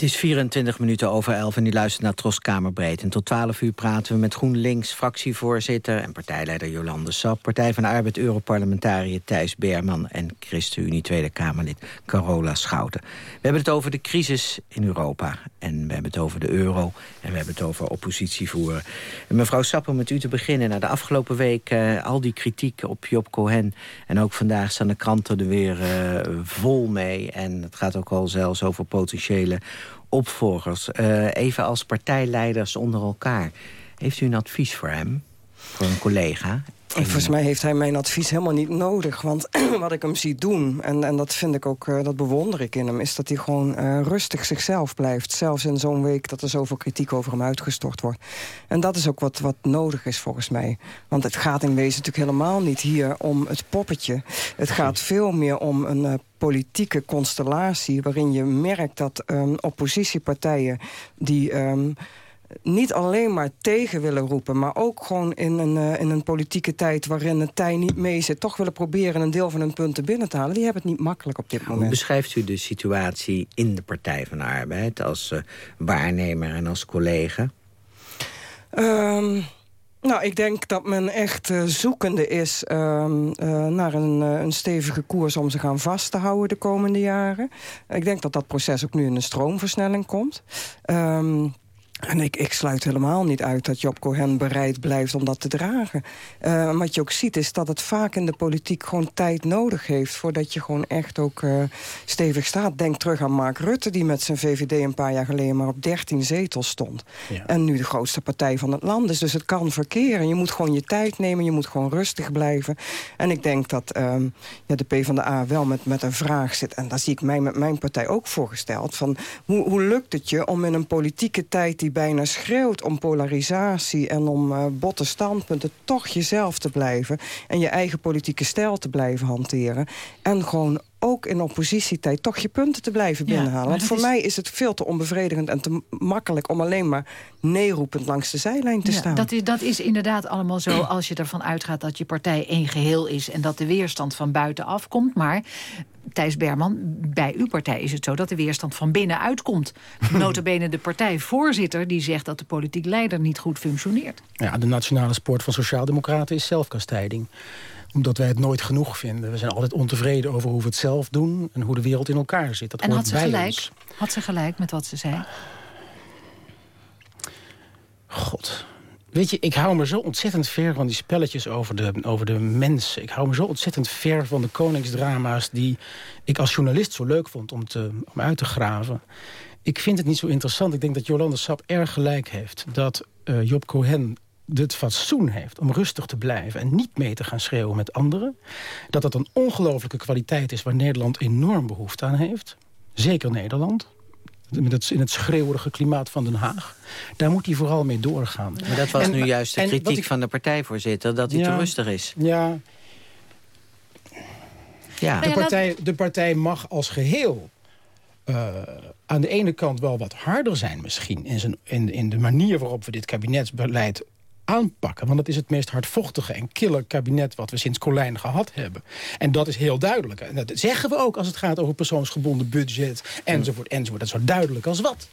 Speaker 11: Het is 24 minuten over 11 en u luistert naar Tros Kamerbreed. En tot 12 uur praten we met GroenLinks fractievoorzitter... en partijleider Jolande Sap, Partij van de Arbeid Europarlementariër Thijs Berman... en ChristenUnie Tweede Kamerlid Carola Schouten. We hebben het over de crisis in Europa. En we hebben het over de euro. En we hebben het over oppositievoeren. En mevrouw Sap, om met u te beginnen. Na de afgelopen week uh, al die kritiek op Job Cohen... en ook vandaag staan de kranten er weer uh, vol mee. En het gaat ook al zelfs over potentiële opvolgers. Uh, even als partijleiders onder elkaar. Heeft u een advies voor hem? Voor een collega?
Speaker 12: En volgens mij heeft hij mijn advies helemaal niet nodig. Want [clears throat] wat ik hem zie doen, en, en dat vind ik ook, uh, dat bewonder ik in hem... is dat hij gewoon uh, rustig zichzelf blijft. Zelfs in zo'n week dat er zoveel kritiek over hem uitgestort wordt. En dat is ook wat, wat nodig is volgens mij. Want het gaat in wezen natuurlijk helemaal niet hier om het poppetje. Het gaat veel meer om een uh, politieke constellatie... waarin je merkt dat um, oppositiepartijen die... Um, niet alleen maar tegen willen roepen... maar ook gewoon in een, uh, in een politieke tijd waarin het tij niet mee zit... toch willen proberen een deel van hun punten binnen te halen. Die hebben het niet makkelijk op dit moment.
Speaker 11: Hoe beschrijft u de situatie in de Partij van de Arbeid... als uh, waarnemer en als collega?
Speaker 12: Um, nou, ik denk dat men echt uh, zoekende is um, uh, naar een, een, stevige koers om zich aan vast te houden de komende jaren. Ik denk dat dat proces ook nu in een stroomversnelling komt. Um, en ik, ik sluit helemaal niet uit dat Job Cohen bereid blijft om dat te dragen. Uh, wat je ook ziet is dat het vaak in de politiek gewoon tijd nodig heeft... voordat je gewoon echt ook uh, stevig staat. Denk terug aan Mark Rutte, die met zijn VVD een paar jaar geleden... maar op 13 zetels stond. Ja. En nu de grootste partij van het land is. Dus het kan verkeren. Je moet gewoon je tijd nemen, je moet gewoon rustig blijven. En ik denk dat um, ja, de PvdA wel met, met een vraag zit... en daar zie ik mij met mijn partij ook voorgesteld... van hoe, hoe lukt het je om in een politieke tijd... die bijna schreeuwt om polarisatie en om uh, botte standpunten... toch jezelf te blijven en je eigen politieke stijl te blijven hanteren. En gewoon ook in oppositietijd toch je punten te blijven binnenhalen. Ja, Want voor is... mij is het veel te onbevredigend en te makkelijk... om alleen maar neerroepend langs de zijlijn te
Speaker 10: ja,
Speaker 12: staan.
Speaker 10: Dat is, dat is inderdaad allemaal zo als je ervan uitgaat... dat je partij één geheel is en dat de weerstand van buitenaf komt. Maar Thijs Berman, bij uw partij is het zo dat de weerstand van binnenuit komt. [laughs] Notabene de partijvoorzitter die zegt dat de politiek leider niet goed functioneert.
Speaker 13: Ja, de nationale sport van Sociaaldemocraten is zelfkastijding omdat wij het nooit genoeg vinden. We zijn altijd ontevreden over hoe we het zelf doen... en hoe de wereld in elkaar zit. Dat
Speaker 10: en
Speaker 13: hoort
Speaker 10: had ze,
Speaker 13: bij
Speaker 10: gelijk?
Speaker 13: ons.
Speaker 10: had ze gelijk met wat ze zei?
Speaker 13: God. Weet je, ik hou me zo ontzettend ver van die spelletjes over de, over de mensen. Ik hou me zo ontzettend ver van de koningsdrama's... die ik als journalist zo leuk vond om, te, om uit te graven. Ik vind het niet zo interessant. Ik denk dat Jolande Sap erg gelijk heeft. Dat uh, Job Cohen het fatsoen heeft om rustig te blijven... en niet mee te gaan schreeuwen met anderen. Dat dat een ongelofelijke kwaliteit is waar Nederland enorm behoefte aan heeft. Zeker Nederland. In het schreeuwerige klimaat van Den Haag. Daar moet hij vooral mee doorgaan.
Speaker 11: Maar dat was en, nu juist de kritiek ik, van de partijvoorzitter... dat hij
Speaker 13: ja,
Speaker 11: te rustig is.
Speaker 13: Ja. ja. De, partij, de partij mag als geheel... Uh, aan de ene kant wel wat harder zijn misschien... In, zijn, in, in de manier waarop we dit kabinetsbeleid aanpakken. Want het is het meest hardvochtige en killer kabinet... wat we sinds Colijn gehad hebben. En dat is heel duidelijk. En dat zeggen we ook als het gaat over persoonsgebonden budget... enzovoort, enzovoort. Dat is zo duidelijk als wat.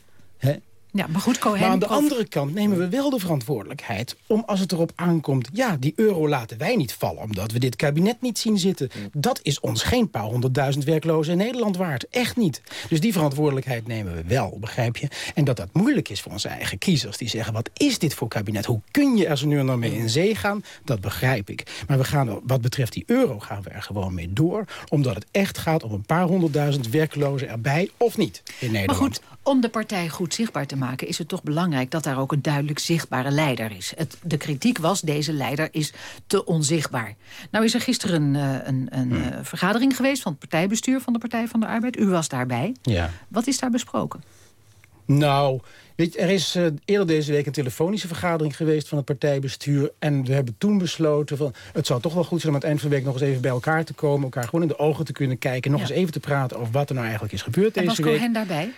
Speaker 10: Ja, maar goed, Cohen...
Speaker 13: Maar aan de andere kant nemen we wel de verantwoordelijkheid... om als het erop aankomt... ja, die euro laten wij niet vallen... omdat we dit kabinet niet zien zitten. Dat is ons geen paar honderdduizend werklozen in Nederland waard. Echt niet. Dus die verantwoordelijkheid nemen we wel, begrijp je? En dat dat moeilijk is voor onze eigen kiezers. Die zeggen, wat is dit voor kabinet? Hoe kun je er zo nu en dan mee in zee gaan? Dat begrijp ik. Maar we gaan, wat betreft die euro gaan we er gewoon mee door... omdat het echt gaat om een paar honderdduizend werklozen erbij... of niet in Nederland.
Speaker 10: Maar goed, Om de partij goed zichtbaar te maken is het toch belangrijk... dat daar ook een duidelijk zichtbare leider is. Het, de kritiek was, deze leider is te onzichtbaar. Nou is er gisteren een, eh, een, een
Speaker 13: Hmm.
Speaker 10: eh, vergadering geweest... van het partijbestuur van de Partij van de Arbeid. U was daarbij.
Speaker 13: Ja.
Speaker 10: Wat is daar besproken?
Speaker 13: Nou, weet je, er is eh, eerder deze week een telefonische vergadering geweest van het partijbestuur. En we hebben toen besloten van het zou toch wel goed zijn om aan het eind van de week nog eens even bij elkaar te komen. Elkaar gewoon in de ogen te kunnen kijken. Nog
Speaker 10: Ja.
Speaker 13: eens even te praten over wat er nou eigenlijk is gebeurd
Speaker 10: En was
Speaker 13: deze week.
Speaker 10: Cohen daarbij?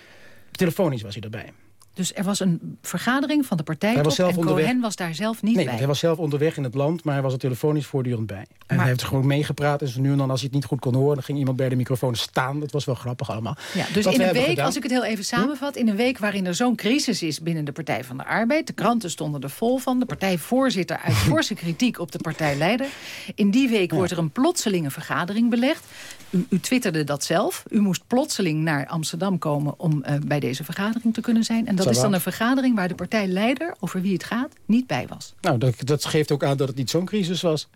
Speaker 13: Telefonisch was hij erbij.
Speaker 10: Dus er was een vergadering van de
Speaker 13: Hij
Speaker 10: partijtop...
Speaker 13: was zelf
Speaker 10: en
Speaker 13: onderweg.
Speaker 10: Cohen was daar zelf niet
Speaker 13: nee,
Speaker 10: bij.
Speaker 13: hij was zelf onderweg in het land, maar hij was er telefonisch voortdurend bij. En hij heeft gewoon meegepraat. En zo nu en dan, als hij het niet goed kon horen, dan ging iemand bij de microfoon staan. Dat was wel grappig allemaal.
Speaker 10: Ja, dus
Speaker 13: Wat
Speaker 10: in
Speaker 13: we
Speaker 10: een week,
Speaker 13: gedaan-
Speaker 10: als ik het heel even samenvat... in een week waarin er zo'n crisis is binnen de Partij van de Arbeid... de kranten stonden er vol van, de partijvoorzitter uit [laughs] forse kritiek op de partijleider... in die week wordt er een plotselinge vergadering belegd. U, u twitterde dat zelf. U moest plotseling naar Amsterdam komen om eh, bij deze vergadering te kunnen zijn. En dat
Speaker 13: Ça
Speaker 10: is dan een vergadering waar de partijleider, over wie het gaat, niet bij was.
Speaker 13: Nou, dat, dat geeft ook aan dat het niet zo'n crisis was.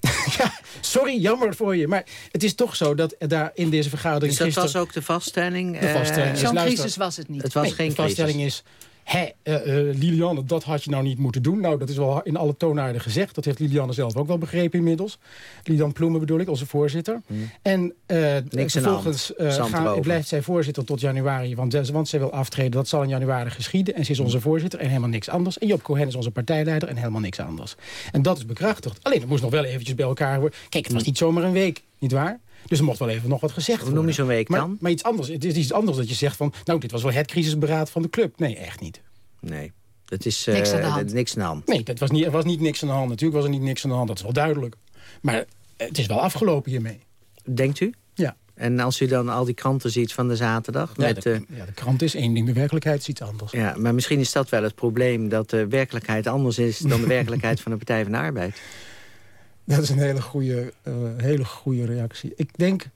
Speaker 13: [laughs] ja, sorry, jammer voor je. Maar het is toch zo dat daar in deze vergadering...
Speaker 11: Dus dat
Speaker 13: gisteren-
Speaker 11: was ook de vaststelling?
Speaker 13: De vaststelling is,
Speaker 10: Zo'n crisis was het niet.
Speaker 11: Het was
Speaker 13: Nee,
Speaker 11: geen
Speaker 13: de vaststelling
Speaker 11: crisis.
Speaker 13: is... Hé, eh, eh, Liliane, dat had je nou niet moeten doen. Nou, dat is wel in alle toonaarden gezegd. Dat heeft Liliane zelf ook wel begrepen inmiddels. Liliane Ploemen bedoel ik, onze voorzitter. En
Speaker 11: Hmm. Aan de
Speaker 13: vervolgens gaan- blijft zij voorzitter tot januari. Want, want zij wil aftreden. Dat zal in januari geschieden. En ze is onze voorzitter en helemaal niks anders. En Job Cohen is onze partijleider en helemaal niks anders. En dat is bekrachtigd. Alleen, het moest nog wel eventjes bij elkaar worden. Kijk, het was niet zomaar een week, niet waar? Dus er mocht wel even nog wat gezegd
Speaker 11: Hoe
Speaker 13: worden.
Speaker 11: noem je zo'n week
Speaker 13: maar,
Speaker 11: dan?
Speaker 13: Maar iets anders. Het is iets anders dat je zegt van... nou, dit was wel het crisisberaad van de club. Nee, echt niet.
Speaker 11: Nee, dat is
Speaker 10: Niks aan de
Speaker 11: eh,
Speaker 10: hand.
Speaker 11: niks aan de hand.
Speaker 13: Nee, dat was niet, er was niet niks aan de hand. Natuurlijk was er niet niks aan de hand, dat is wel duidelijk. Maar het is wel afgelopen hiermee.
Speaker 11: Denkt u?
Speaker 13: Ja.
Speaker 11: En als u dan al die kranten ziet van de zaterdag...
Speaker 13: Ja,
Speaker 11: met,
Speaker 13: de,
Speaker 11: eh,
Speaker 13: ja, de krant is één ding, de werkelijkheid is iets anders.
Speaker 11: ja, maar misschien is dat wel het probleem... dat de werkelijkheid anders is dan de werkelijkheid van de Partij van de Arbeid.
Speaker 13: Dat is een hele goede, eh, hele goede reactie. Ik denk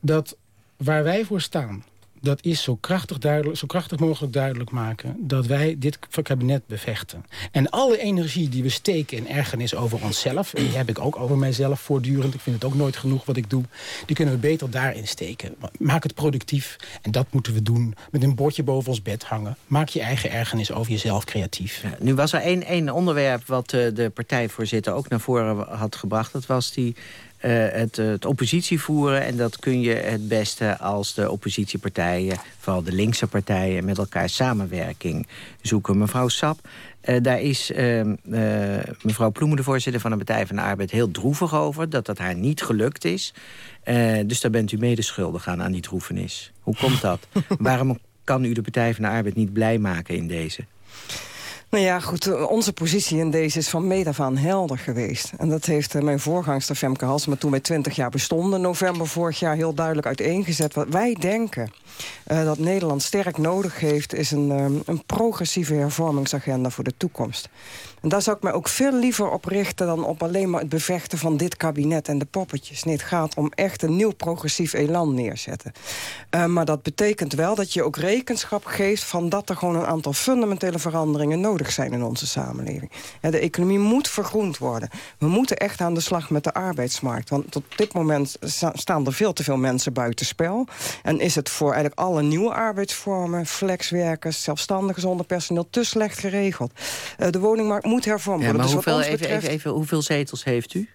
Speaker 13: dat waar wij voor staan... dat is zo krachtig, duidelijk, zo krachtig mogelijk duidelijk maken... dat wij dit kabinet bevechten. En alle energie die we steken in ergernis over onszelf... en die heb ik ook over mijzelf voortdurend... ik vind het ook nooit genoeg wat ik doe... die kunnen we beter daarin steken. Maak het productief. En dat moeten we doen. Met een bordje boven ons bed hangen. Maak je eigen ergernis over jezelf creatief.
Speaker 11: Nu was er één, één onderwerp wat eh, de partijvoorzitter ook naar voren had gebracht. Dat was die, het, eh, het oppositie voeren. En dat kun je het beste als de oppositiepartijen... vooral de linkse partijen, met elkaar samenwerking zoeken. Mevrouw Sap, eh, daar is eh, eh, mevrouw Ploemen, de voorzitter van de Partij van de Arbeid... heel droevig over, dat dat haar niet gelukt is. Dus daar bent u medeschuldig aan, aan die droefenis. Hoe komt dat? [laughs] Waarom kan u de Partij van de Arbeid niet blij maken in deze?
Speaker 12: Nou ja, goed, eh, onze positie in deze is van meet af aan helder geweest. En dat heeft eh, mijn voorgangster Femke Halsema toen wij 20 jaar bestonden... november vorig jaar heel duidelijk uiteengezet. Wat wij denken eh, dat Nederland sterk nodig heeft... is een, eh, een progressieve hervormingsagenda voor de toekomst. Daar zou ik mij ook veel liever op richten... dan op alleen maar het bevechten van dit kabinet en de poppetjes. Het gaat om echt een nieuw progressief elan neerzetten. Eh, maar dat betekent wel dat je ook rekenschap geeft... van dat er gewoon een aantal fundamentele veranderingen nodig zijn in onze samenleving. De economie moet vergroend worden. We moeten echt aan de slag met de arbeidsmarkt. Want tot dit moment sta- staan er veel te veel mensen buitenspel. En is het voor eigenlijk alle nieuwe arbeidsvormen... flexwerkers, zelfstandigen zonder personeel te slecht geregeld. Eh, de woningmarkt moet hervormd
Speaker 11: Ja,
Speaker 12: worden.
Speaker 11: maar
Speaker 12: Dus wat
Speaker 11: hoeveel, even, even, even, hoeveel zetels heeft u?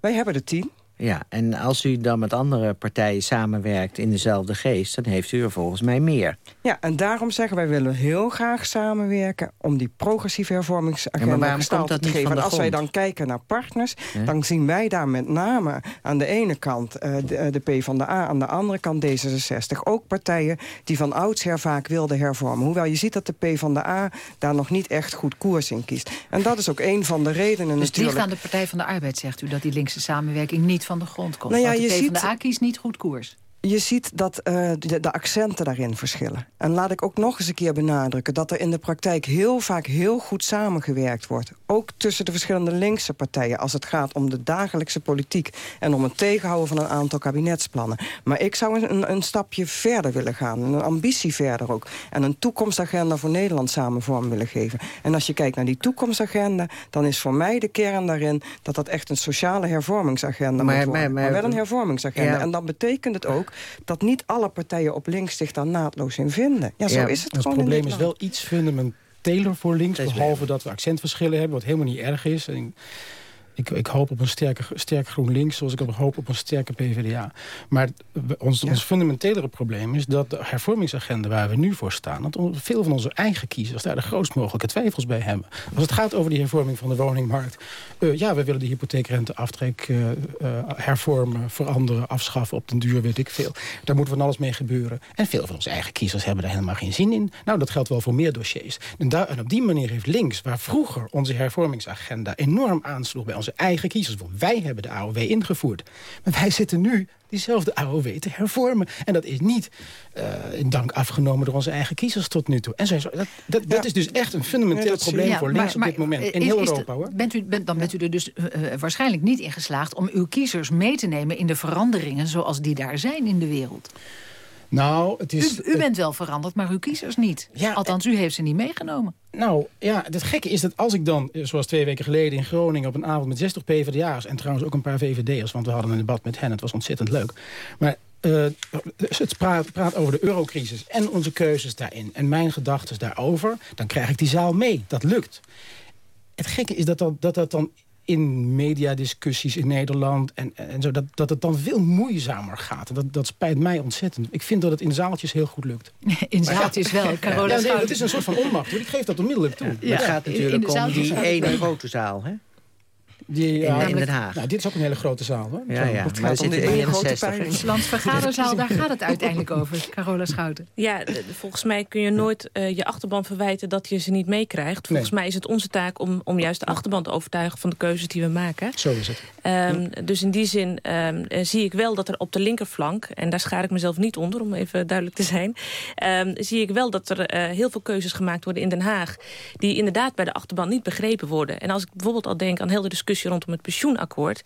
Speaker 12: Wij hebben er tien.
Speaker 11: Ja, en als u dan met andere partijen samenwerkt in dezelfde geest... dan heeft u er volgens mij meer.
Speaker 12: Ja, en daarom zeggen wij willen heel graag samenwerken... om die progressieve
Speaker 11: Ja, maar
Speaker 12: hervormingsagenda
Speaker 11: waarom
Speaker 12: gestalte
Speaker 11: komt dat
Speaker 12: te
Speaker 11: niet
Speaker 12: geven.
Speaker 11: van
Speaker 12: En
Speaker 11: de
Speaker 12: als wij dan kijken naar partners...
Speaker 11: Ja.
Speaker 12: dan zien wij daar met name aan de ene kant eh, de, eh, de P van de A... aan de andere kant D66. Ook partijen die van oudsher vaak wilden hervormen. Hoewel je ziet dat de P van de A daar nog niet echt goed koers in kiest. En dat is ook een van de redenen
Speaker 10: Dus het ligt
Speaker 12: natuurlijk...
Speaker 10: aan de Partij van de Arbeid, zegt u... dat die linkse samenwerking niet van de grond komt.
Speaker 12: Nou ja,
Speaker 10: Want de PvdA
Speaker 12: ziet-
Speaker 10: kiest niet goed koers.
Speaker 12: Je ziet dat eh, de, de accenten daarin verschillen. En laat ik ook nog eens een keer benadrukken... dat er in de praktijk heel vaak heel goed samengewerkt wordt. Ook tussen de verschillende linkse partijen... als het gaat om de dagelijkse politiek... en om het tegenhouden van een aantal kabinetsplannen. Maar ik zou een, een stapje verder willen gaan. Een ambitie verder ook. En een toekomstagenda voor Nederland samen vorm willen geven. En als je kijkt naar die toekomstagenda... dan is voor mij de kern daarin... dat dat echt een sociale hervormingsagenda
Speaker 11: Maar-
Speaker 12: moet worden.
Speaker 11: maar-
Speaker 12: Maar,
Speaker 11: maar-
Speaker 12: wel een hervormingsagenda.
Speaker 11: Ja.
Speaker 12: En dan betekent het ook dat niet alle partijen op links zich daar naadloos in vinden. Ja, zo is het
Speaker 13: Het
Speaker 12: gewoon
Speaker 13: probleem
Speaker 12: in
Speaker 13: is wel iets fundamenteler voor links... behalve dat we accentverschillen hebben, wat helemaal niet erg is. En ik, ik hoop op een sterke, sterk GroenLinks, zoals ik ook hoop op een sterke PvdA. Maar ons, ons fundamentelere probleem is dat de hervormingsagenda waar we nu voor staan... dat veel van onze eigen kiezers daar de grootst mogelijke twijfels bij hebben. Als het gaat over die hervorming van de woningmarkt... Uh, ja, we willen de hypotheekrenteaftrek uh, uh, hervormen, veranderen, afschaffen op den duur, weet ik veel. Daar moet van alles mee gebeuren. En veel van onze eigen kiezers hebben daar helemaal geen zin in. Nou, dat geldt wel voor meer dossiers. En, daar, en op die manier heeft links, waar vroeger onze hervormingsagenda enorm aansloeg bij onze onze eigen kiezers. Want wij hebben de AOW ingevoerd. Maar wij zitten nu diezelfde AOW te hervormen. En dat is niet uh, in dank afgenomen door onze eigen kiezers tot nu toe. En zo, dat, dat, dat is dus echt een fundamenteel probleem ja, voor links maar, op dit moment. In is, heel Europa, hoor.
Speaker 10: Bent u, bent, dan bent u er dus uh, waarschijnlijk niet in geslaagd... om uw kiezers mee te nemen in de veranderingen zoals die daar zijn in de wereld.
Speaker 13: Nou, het is,
Speaker 10: u, u bent wel veranderd, maar uw kiezers niet. Ja, Althans, u heeft ze niet meegenomen.
Speaker 13: Nou, ja, het gekke is dat als ik dan, eh, zoals twee weken geleden in Groningen... op een avond met 60 PvdA's en trouwens ook een paar VVD'ers... want we hadden een debat met hen, het was ontzettend leuk. Maar uh, het praat, praat, over de eurocrisis en onze keuzes daarin... en mijn gedachten daarover, dan krijg ik die zaal mee. Dat lukt. Het gekke is dat dat, dat, dat dan in mediadiscussies in Nederland en, en zo, dat, dat het dan veel moeizamer gaat. En dat, dat spijt mij ontzettend. Ik vind dat het in zaaltjes heel goed lukt. [laughs]
Speaker 10: In zaaltjes wel, Carola
Speaker 13: ja, nee, Het is een soort van onmacht. Ik geef dat onmiddellijk toe.
Speaker 11: Ja, het gaat natuurlijk om die ene grote zaal, hè?
Speaker 13: Die,
Speaker 11: in, in, Den Haag.
Speaker 13: Nou, dit is ook een hele grote zaal. Hoor.
Speaker 11: Ja, ja. Het gaat om de ene grote
Speaker 10: vergaderzaal, [laughs] daar gaat het uiteindelijk over, Carola Schouten.
Speaker 14: Ja, volgens mij kun je nooit uh, je achterban verwijten dat je ze niet meekrijgt. Volgens nee. mij is het onze taak om, om juist de achterban te overtuigen van de keuzes die we maken.
Speaker 13: Zo is het.
Speaker 14: Um, dus in die zin um, zie ik wel dat er op de linkerflank, en daar schaar ik mezelf niet onder, om even duidelijk te zijn, um, zie ik wel dat er uh, heel veel keuzes gemaakt worden in Den Haag, die inderdaad bij de achterban niet begrepen worden. En als ik bijvoorbeeld al denk aan heel de discussie rondom het pensioenakkoord.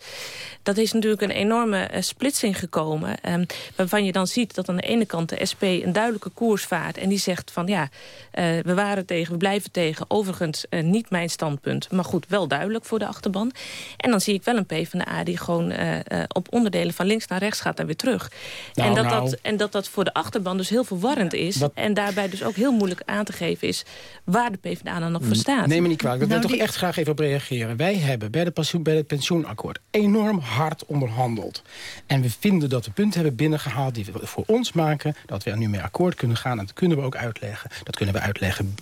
Speaker 14: Dat is natuurlijk een enorme uh, splitsing gekomen. Um, waarvan je dan ziet dat aan de ene kant de SP een duidelijke koers vaart. En die zegt van ja, uh, we waren tegen, we blijven tegen. Overigens uh, niet mijn standpunt. Maar goed, wel duidelijk voor de achterban. En dan zie ik wel een PvdA die gewoon op onderdelen van links naar rechts gaat en weer terug. Nou, en, dat nou. dat, en dat dat voor de achterban dus heel verwarrend is. Dat... En daarbij dus ook heel moeilijk aan te geven is waar de PvdA dan nog voor staat.
Speaker 13: Neem me niet kwalijk, ik wil nou, toch die... echt graag even op reageren. Wij hebben bij de bij het pensioenakkoord enorm hard onderhandeld. En we vinden dat we punten hebben binnengehaald die we voor ons maken... dat we er nu mee akkoord kunnen gaan. En dat kunnen we ook uitleggen. Dat kunnen we uitleggen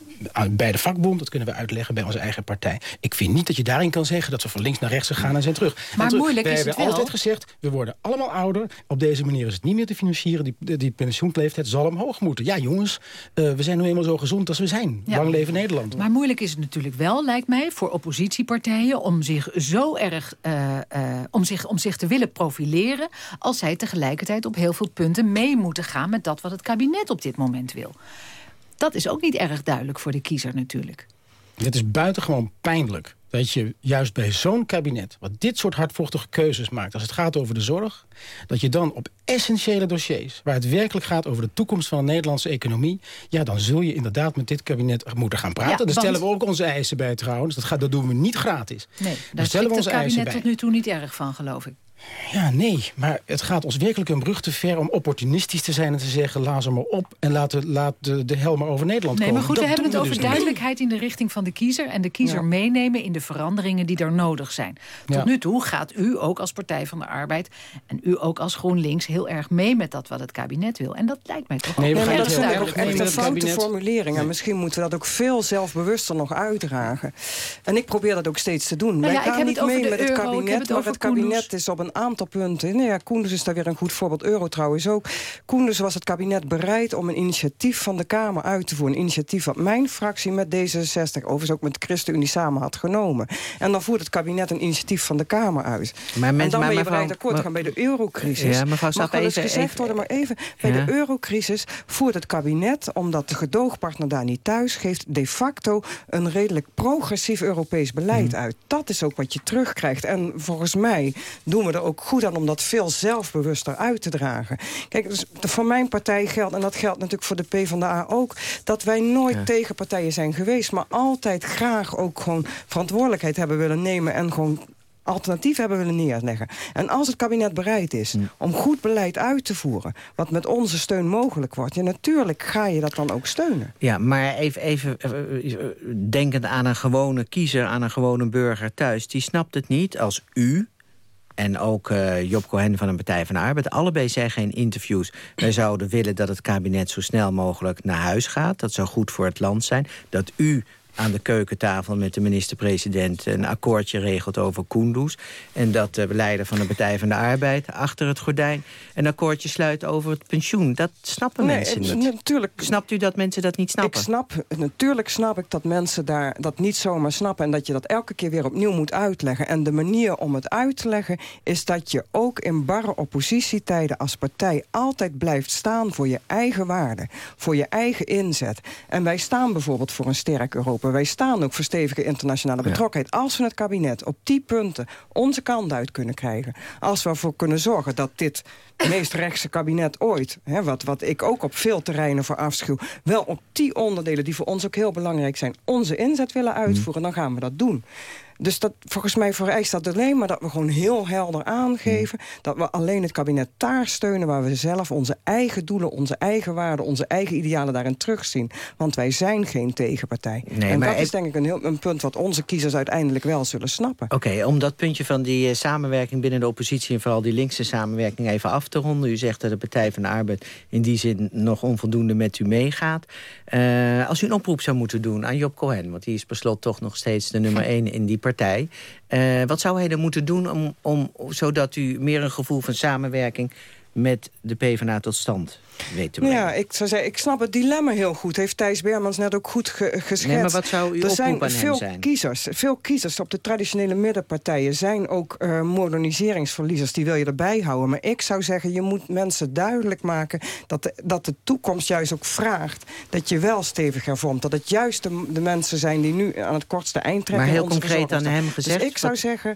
Speaker 13: bij de vakbond. Dat kunnen we uitleggen bij onze eigen partij. Ik vind niet dat je daarin kan zeggen dat we van links naar rechts gaan en zijn terug.
Speaker 10: Maar
Speaker 13: terug.
Speaker 10: moeilijk is
Speaker 13: hebben
Speaker 10: het wel.
Speaker 13: altijd gezegd, we worden allemaal ouder. Op deze manier is het niet meer te financieren. Die, die pensioenleeftijd zal omhoog moeten. Ja jongens, uh, we zijn nu eenmaal zo gezond als we zijn. Ja. Lang leven Nederland.
Speaker 10: Maar moeilijk is het natuurlijk wel, lijkt mij, voor oppositiepartijen... om zich zo erg uh, uh, om, zich, om zich te willen profileren... als zij tegelijkertijd op heel veel punten mee moeten gaan... met dat wat het kabinet op dit moment wil. Dat is ook niet erg duidelijk voor de kiezer natuurlijk.
Speaker 13: Het is buitengewoon pijnlijk dat je juist bij zo'n kabinet... wat dit soort hardvochtige keuzes maakt als het gaat over de zorg... dat je dan op essentiële dossiers... waar het werkelijk gaat over de toekomst van de Nederlandse economie... ja, dan zul je inderdaad met dit kabinet moeten gaan praten. Ja, Daar stellen we ook onze eisen bij trouwens. Dat, gaat, dat doen we niet gratis.
Speaker 10: Nee, daar stellen we onze het kabinet tot nu toe niet erg van, geloof ik.
Speaker 13: Ja, nee, maar het gaat ons werkelijk een brug te ver om opportunistisch te zijn... en te zeggen, laat ze maar op en laat, laat de, de hel maar over Nederland
Speaker 10: nee,
Speaker 13: komen.
Speaker 10: Maar goed,
Speaker 13: dat
Speaker 10: we hebben het over
Speaker 13: dus
Speaker 10: duidelijkheid in de richting van de kiezer... en de kiezer ja. meenemen in de veranderingen die er nodig zijn. Tot ja. nu toe gaat u ook als Partij van de Arbeid... en u ook als GroenLinks heel erg mee met dat wat het kabinet wil. En dat lijkt mij toch
Speaker 12: nee,
Speaker 10: ook
Speaker 12: heel dat vind ik ook echt een foute formulering. En misschien moeten we dat ook veel zelfbewuster nog uitdragen. En ik probeer dat ook steeds te doen.
Speaker 10: Nou
Speaker 12: Wij gaan niet mee met het kabinet, maar het kabinet is op een aantal punten Nee, ja, Koenders is daar weer een goed voorbeeld. Euro trouwens ook. Koenders was het kabinet bereid om een initiatief van de Kamer uit te voeren. Een initiatief wat mijn fractie met D66, overigens ook met de ChristenUnie samen had genomen. En dan voert het kabinet een initiatief van de Kamer uit. Maar en dan maar, ben je bereid akkoord te gaan bij de eurocrisis.
Speaker 11: Ja, mevrouw
Speaker 12: Mag wel eens gezegd even, worden, maar even. Bij ja. de eurocrisis voert het kabinet, omdat de gedoogpartner daar niet thuis geeft, de facto een redelijk progressief Europees beleid uit. Dat is ook wat je terugkrijgt. En volgens mij doen we er ook goed aan om dat veel zelfbewuster uit te dragen. Kijk, dus voor mijn partij geldt, en dat geldt natuurlijk voor de PvdA ook... dat wij nooit ja. tegenpartijen zijn geweest... maar altijd graag ook gewoon verantwoordelijkheid hebben willen nemen... en gewoon alternatief hebben willen neerleggen. En als het kabinet bereid is om goed beleid uit te voeren... wat met onze steun mogelijk wordt... Ja, natuurlijk ga je dat dan ook steunen.
Speaker 11: Ja, maar even, even eh, eh, denkend aan een gewone kiezer, aan een gewone burger thuis... die snapt het niet als u en ook eh, Job Cohen van de Partij van de Arbeid... allebei zeggen in interviews... wij zouden willen dat het kabinet zo snel mogelijk naar huis gaat. Dat zou goed voor het land zijn. Dat u aan de keukentafel met de minister-president... een akkoordje regelt over Kunduz. En dat de leider van de Partij van de Arbeid achter het gordijn... een akkoordje sluit over het pensioen. Dat snappen
Speaker 12: Nee,
Speaker 11: mensen
Speaker 12: het-
Speaker 11: niet.
Speaker 12: natuurlijk-
Speaker 11: Snapt u dat mensen dat niet snappen?
Speaker 12: Ik snap, natuurlijk snap ik dat mensen daar dat niet zomaar snappen... en dat je dat elke keer weer opnieuw moet uitleggen. En de manier om het uit te leggen is dat je ook in barre oppositietijden... als partij altijd blijft staan voor je eigen waarden, voor je eigen inzet. En wij staan bijvoorbeeld voor een sterk Europa. Wij staan ook voor stevige internationale betrokkenheid. Als we het kabinet op die punten onze kant uit kunnen krijgen... als we ervoor kunnen zorgen dat dit [coughs] meest rechtse kabinet ooit... Hè, wat, wat ik ook op veel terreinen voor afschuw... wel op die onderdelen die voor ons ook heel belangrijk zijn... onze inzet willen uitvoeren, dan gaan we dat doen. Dus dat, volgens mij vereist dat alleen maar dat we gewoon heel helder aangeven... dat we alleen het kabinet daar steunen waar we zelf onze eigen doelen... onze eigen waarden, onze eigen idealen daarin terugzien. Want wij zijn geen tegenpartij.
Speaker 11: Nee,
Speaker 12: en
Speaker 11: maar
Speaker 12: dat is denk ik een, heel, een punt wat onze kiezers uiteindelijk wel zullen snappen.
Speaker 11: Oké, om dat puntje van die eh, samenwerking binnen de oppositie... en vooral die linkse samenwerking even af te ronden. U zegt dat de Partij van de Arbeid in die zin nog onvoldoende met u meegaat. Eh, als u een oproep zou moeten doen aan Job Cohen... want die is per slot toch nog steeds de nummer [laughs] één in die partij... eh, wat zou hij dan moeten doen om, om, zodat u meer een gevoel van samenwerking... met de PvdA tot stand weet te brengen?
Speaker 12: Ja, ik zou zeggen, ik snap het dilemma heel goed. Heeft Thijs Beermans net ook goed ge- geschetst.
Speaker 11: Nee, maar wat zou uw
Speaker 12: er zijn veel
Speaker 11: zijn?
Speaker 12: Kiezers, veel kiezers op de traditionele middenpartijen zijn ook eh, moderniseringsverliezers. Die wil je erbij houden. Maar ik zou zeggen, je moet mensen duidelijk maken... dat de, dat de toekomst juist ook vraagt dat je wel stevig hervormt. Dat het juist de, de mensen zijn die nu aan het kortste eind trekken.
Speaker 11: Maar heel concreet aan hem gezegd,
Speaker 12: Dus ik zou zeggen,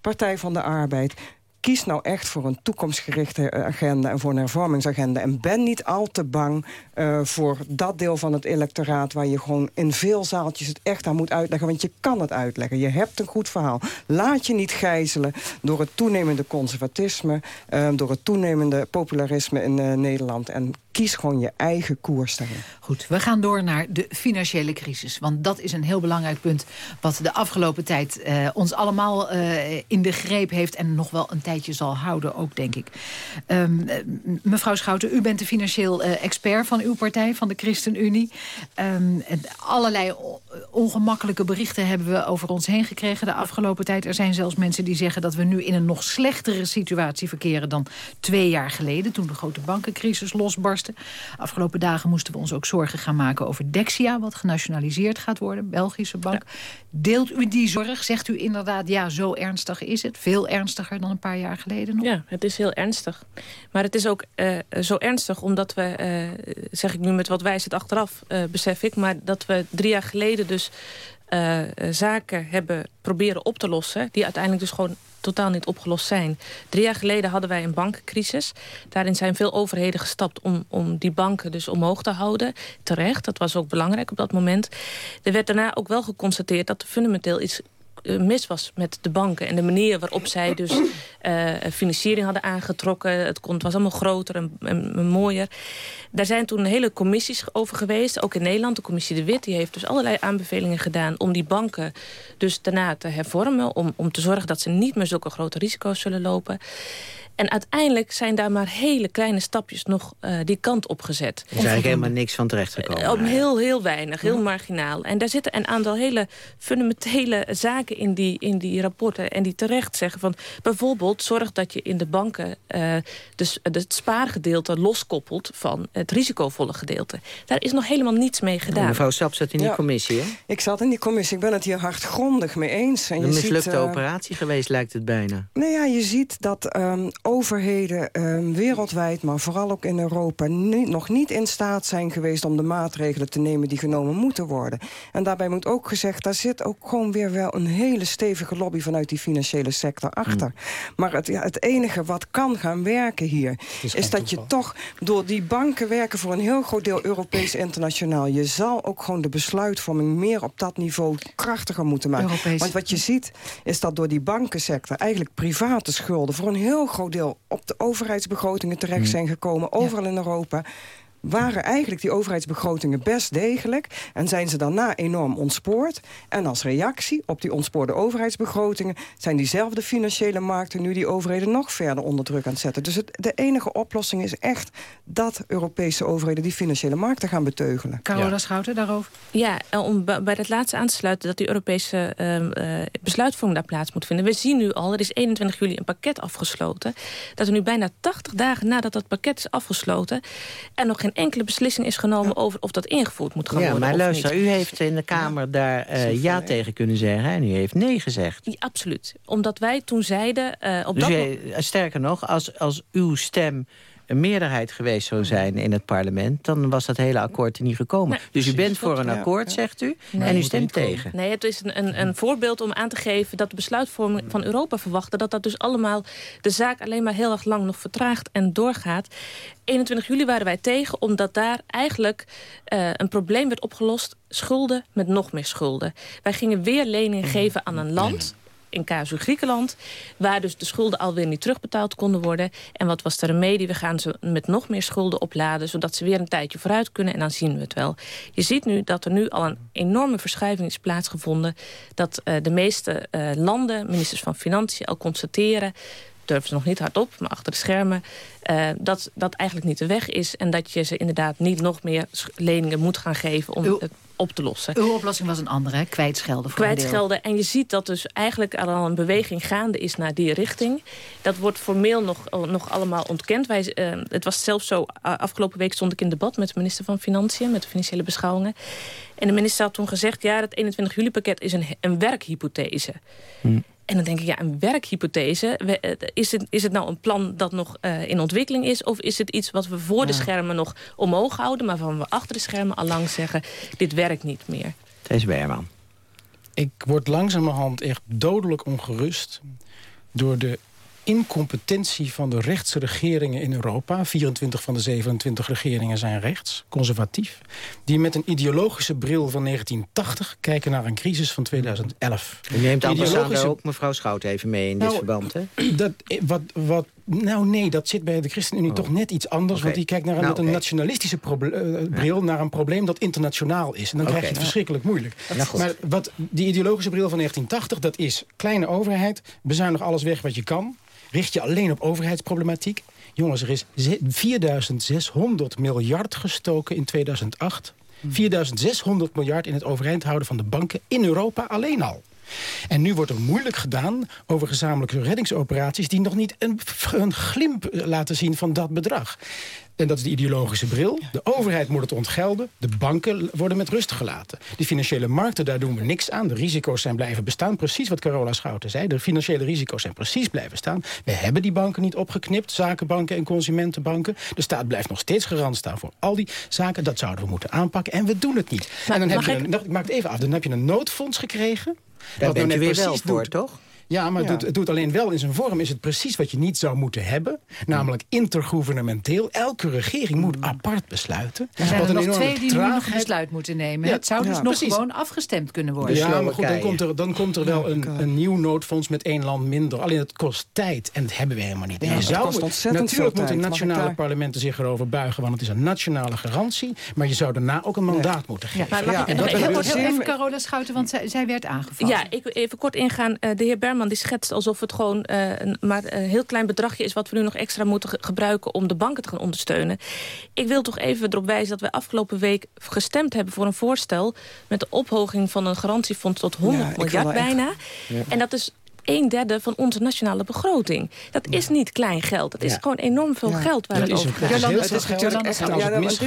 Speaker 12: Partij van de Arbeid... Kies nou echt voor een toekomstgerichte eh, agenda en voor een hervormingsagenda. En ben niet al te bang eh, voor dat deel van het electoraat... waar je gewoon in veel zaaltjes het echt aan moet uitleggen. Want je kan het uitleggen. Je hebt een goed verhaal. Laat je niet gijzelen door het toenemende conservatisme... eh, door het toenemende popularisme in Nederland. En kies gewoon je eigen koers daarin.
Speaker 10: Goed, we gaan door naar de financiële crisis. Want dat is een heel belangrijk punt... wat de afgelopen tijd ons allemaal in de greep heeft... en nog wel een tijdje zal houden ook, denk ik. Ehm, eh, mevrouw Schouten, u bent de financieel eh, expert van uw partij... van de ChristenUnie. En allerlei ongemakkelijke berichten hebben we over ons heen gekregen... de afgelopen tijd. Er zijn zelfs mensen die zeggen dat we nu in een nog slechtere situatie verkeren... dan twee jaar geleden, toen de grote bankencrisis losbarstte. Afgelopen dagen moesten we ons ook zorgen gaan maken over Dexia... wat genationaliseerd gaat worden, Belgische bank. Deelt u die zorg? Zegt u inderdaad, ja, zo ernstig is het? Veel ernstiger dan een paar jaar geleden nog?
Speaker 14: Ja, het is heel ernstig. Maar het is ook eh, zo ernstig omdat we, eh, zeg ik nu met wat wijsheid achteraf, eh, besef ik... maar dat we drie jaar geleden dus zaken hebben proberen op te lossen... die uiteindelijk dus gewoon totaal niet opgelost zijn. Drie jaar geleden hadden wij een bankencrisis. Daarin zijn veel overheden gestapt om, om die banken dus omhoog te houden. Terecht, dat was ook belangrijk op dat moment. Er werd daarna ook wel geconstateerd dat er fundamenteel iets mis was met de banken. En de manier waarop zij dus eh, financiering hadden aangetrokken. Het, kon, was allemaal groter en, en- en mooier. Daar zijn toen hele commissies over geweest. Ook in Nederland. De commissie De Wit die heeft dus allerlei aanbevelingen gedaan... om die banken dus daarna te hervormen. Om, om te zorgen dat ze niet meer zulke grote risico's zullen lopen. En uiteindelijk zijn daar maar hele kleine stapjes nog eh, die kant op gezet.
Speaker 11: Er is eigenlijk helemaal niks van terecht gekomen.
Speaker 14: Op heel, heel weinig, heel marginaal. En daar zitten een aantal hele fundamentele zaken in die, in die rapporten. En die terecht zeggen van... bijvoorbeeld zorg dat je in de banken eh, dus het spaargedeelte loskoppelt... van het risicovolle gedeelte. Daar is nog helemaal niets mee gedaan.
Speaker 11: Mevrouw Sap zat in die
Speaker 12: Ja.
Speaker 11: commissie, hè?
Speaker 12: Ik zat in die commissie, ik ben het hier hardgrondig mee eens. En
Speaker 11: Een
Speaker 12: je
Speaker 11: mislukte
Speaker 12: ziet, eh,
Speaker 11: operatie geweest, lijkt het bijna.
Speaker 12: Nou ja, je ziet dat ehm, overheden ehm, wereldwijd, maar vooral ook in Europa... Niet, nog niet in staat zijn geweest om de maatregelen te nemen die genomen moeten worden. En daarbij moet ook gezegd, daar zit ook gewoon weer wel een hele stevige lobby vanuit die financiële sector achter. Mm. Maar het, ja, het enige wat kan gaan werken hier, is, is dat je toch door die banken werken voor een heel groot deel Europees internationaal. Je zal ook gewoon de besluitvorming meer op dat niveau krachtiger moeten maken. Europees. Want wat je ziet, is dat door die bankensector eigenlijk private schulden voor een heel groot deel op de overheidsbegrotingen terecht mm. zijn gekomen, overal in Europa waren eigenlijk die overheidsbegrotingen best degelijk... en zijn ze daarna enorm ontspoord. En als reactie op die ontspoorde overheidsbegrotingen... zijn diezelfde financiële markten nu die overheden nog verder onder druk aan het zetten. Dus het, de enige oplossing is echt dat Europese overheden... die financiële markten gaan beteugelen.
Speaker 10: Carola ja. Schouten daarover?
Speaker 14: Ja, om bij dat laatste aan te sluiten... dat die Europese uh, besluitvorming daar plaats moet vinden. We zien nu al, er is 21 juli een pakket afgesloten... dat er nu bijna 80 dagen nadat dat pakket is afgesloten... en nog geen enkele beslissing is genomen over of dat ingevoerd moet gaan
Speaker 11: ja,
Speaker 14: worden.
Speaker 11: Maar luister, u heeft in de Kamer daar uh, ja tegen kunnen zeggen en u heeft nee gezegd.
Speaker 14: Ja, absoluut. Omdat wij toen zeiden... Uh, op
Speaker 11: dus
Speaker 14: dat
Speaker 11: u, sterker nog, als, als uw stem een meerderheid geweest zou zijn in het parlement... dan was dat hele akkoord er niet gekomen. dus u bent voor een akkoord, zegt u, en u stemt tegen.
Speaker 14: Nee, het is een, een, een, voorbeeld om aan te geven... dat de besluitvorming van Europa verwachtte... dat dat dus allemaal de zaak alleen maar heel erg lang nog vertraagt en doorgaat. 21 juli waren wij tegen, omdat daar eigenlijk uh, een probleem werd opgelost. Schulden met nog meer schulden. Wij gingen weer leningen geven aan een land in casu Griekenland... waar dus de schulden alweer niet terugbetaald konden worden. En wat was de remedie? We gaan ze met nog meer schulden opladen... zodat ze weer een tijdje vooruit kunnen en dan zien we het wel. Je ziet nu dat er nu al een enorme verschuiving is plaatsgevonden... dat uh, de meeste uh, landen, ministers van Financiën, al constateren durven ze nog niet hardop, maar achter de schermen... Uh, dat dat eigenlijk niet de weg is... en dat je ze inderdaad niet nog meer leningen moet gaan geven... om het op te lossen.
Speaker 10: Uw oplossing was een andere, hè? kwijtschelden. Voor
Speaker 14: kwijtschelden. En je ziet dat dus eigenlijk al een beweging gaande is naar die richting. Dat wordt formeel nog, nog allemaal ontkend. Wij, uh, het was zelfs zo, afgelopen week stond ik in debat met de minister van Financiën... met de financiële beschouwingen. En de minister had toen gezegd... ja, het 21 juli pakket is een, een werkhypothese. Hm. En dan denk ik, ja, een werkhypothese. Eh, is het, is het nou een plan dat nog uh, in ontwikkeling is? Of is het iets wat we voor de schermen nog omhoog houden... maar waarvan we achter de schermen al lang zeggen... dit werkt niet meer?
Speaker 11: Deze Berman.
Speaker 13: Ik word langzamerhand echt dodelijk ongerust... door de incompetentie van de rechtse regeringen in Europa. 24 van de 27 regeringen zijn rechts, conservatief. Die met een ideologische bril van 1980 kijken naar een crisis van 2011.
Speaker 11: U neemt ideologische... ook mevrouw Schout even mee in dit nou, verband, hè?
Speaker 13: Dat, wat, wat, nou nee, dat zit bij de ChristenUnie oh. toch net iets anders. Okay. Want die kijkt naar een, nou, met een okay. nationalistische uh, bril... Ja. naar een probleem dat internationaal is. En dan okay. krijg je het verschrikkelijk moeilijk. Ja, maar wat, die ideologische bril van 1980, dat is kleine overheid... bezuinig alles weg wat je kan richt je alleen op overheidsproblematiek. Jongens, er is 4600 miljard gestoken in 2008. 4600 miljard in het overeind houden van de banken in Europa alleen al. En nu wordt er moeilijk gedaan over gezamenlijke reddingsoperaties... die nog niet een, een glimp laten zien van dat bedrag. En dat is de ideologische bril. De overheid moet het ontgelden. De banken worden met rust gelaten. Die financiële markten, daar doen we niks aan. De risico's zijn blijven bestaan. Precies wat Carola Schouten zei. De financiële risico's zijn precies blijven staan. We hebben die banken niet opgeknipt. Zakenbanken en consumentenbanken. De staat blijft nog steeds garant staan voor al die zaken. Dat zouden we moeten aanpakken. En we doen het niet. en dan heb je een, ik maak het even af. Dan heb je een noodfonds gekregen.
Speaker 11: Daar ben je weer wel voor, toch?
Speaker 13: Ja, maar ja. Het, doet, het, doet, alleen wel in zijn vorm is het precies wat je niet zou moeten hebben. Namelijk intergouvernementeel. Elke regering moet mm. apart besluiten.
Speaker 10: Er zijn er nog twee die nu nog een besluit moeten nemen. Ja, het zou dus ja, nog precies. gewoon afgestemd kunnen worden.
Speaker 13: Ja, maar goed, dan komt er, dan komt er wel een, een nieuw noodfonds met één land minder. Alleen het kost tijd en dat hebben we helemaal niet. Ja, zou, natuurlijk moeten nationale daar... parlementen zich erover buigen, want het is een nationale garantie. Maar je zou daarna ook een mandaat moeten geven.
Speaker 10: Maar mag ik nog heel kort even Carola Schouten, want zij, zij werd aangevallen.
Speaker 14: Ja, ik even kort ingaan. Uh, de heer Berman die schetst alsof het gewoon uh, een, maar een heel klein bedragje is... wat we nu nog extra moeten ge gebruiken om de banken te gaan ondersteunen. Ik wil toch even erop wijzen dat wij afgelopen week gestemd hebben... voor een voorstel met de ophoging van een garantiefonds tot 100 ja, miljard bijna. Ja. En dat is een derde van onze nationale begroting. Dat is niet klein geld. Dat is gewoon enorm veel geld waar het over gaat.
Speaker 12: Het is natuurlijk echt, ja, dit is,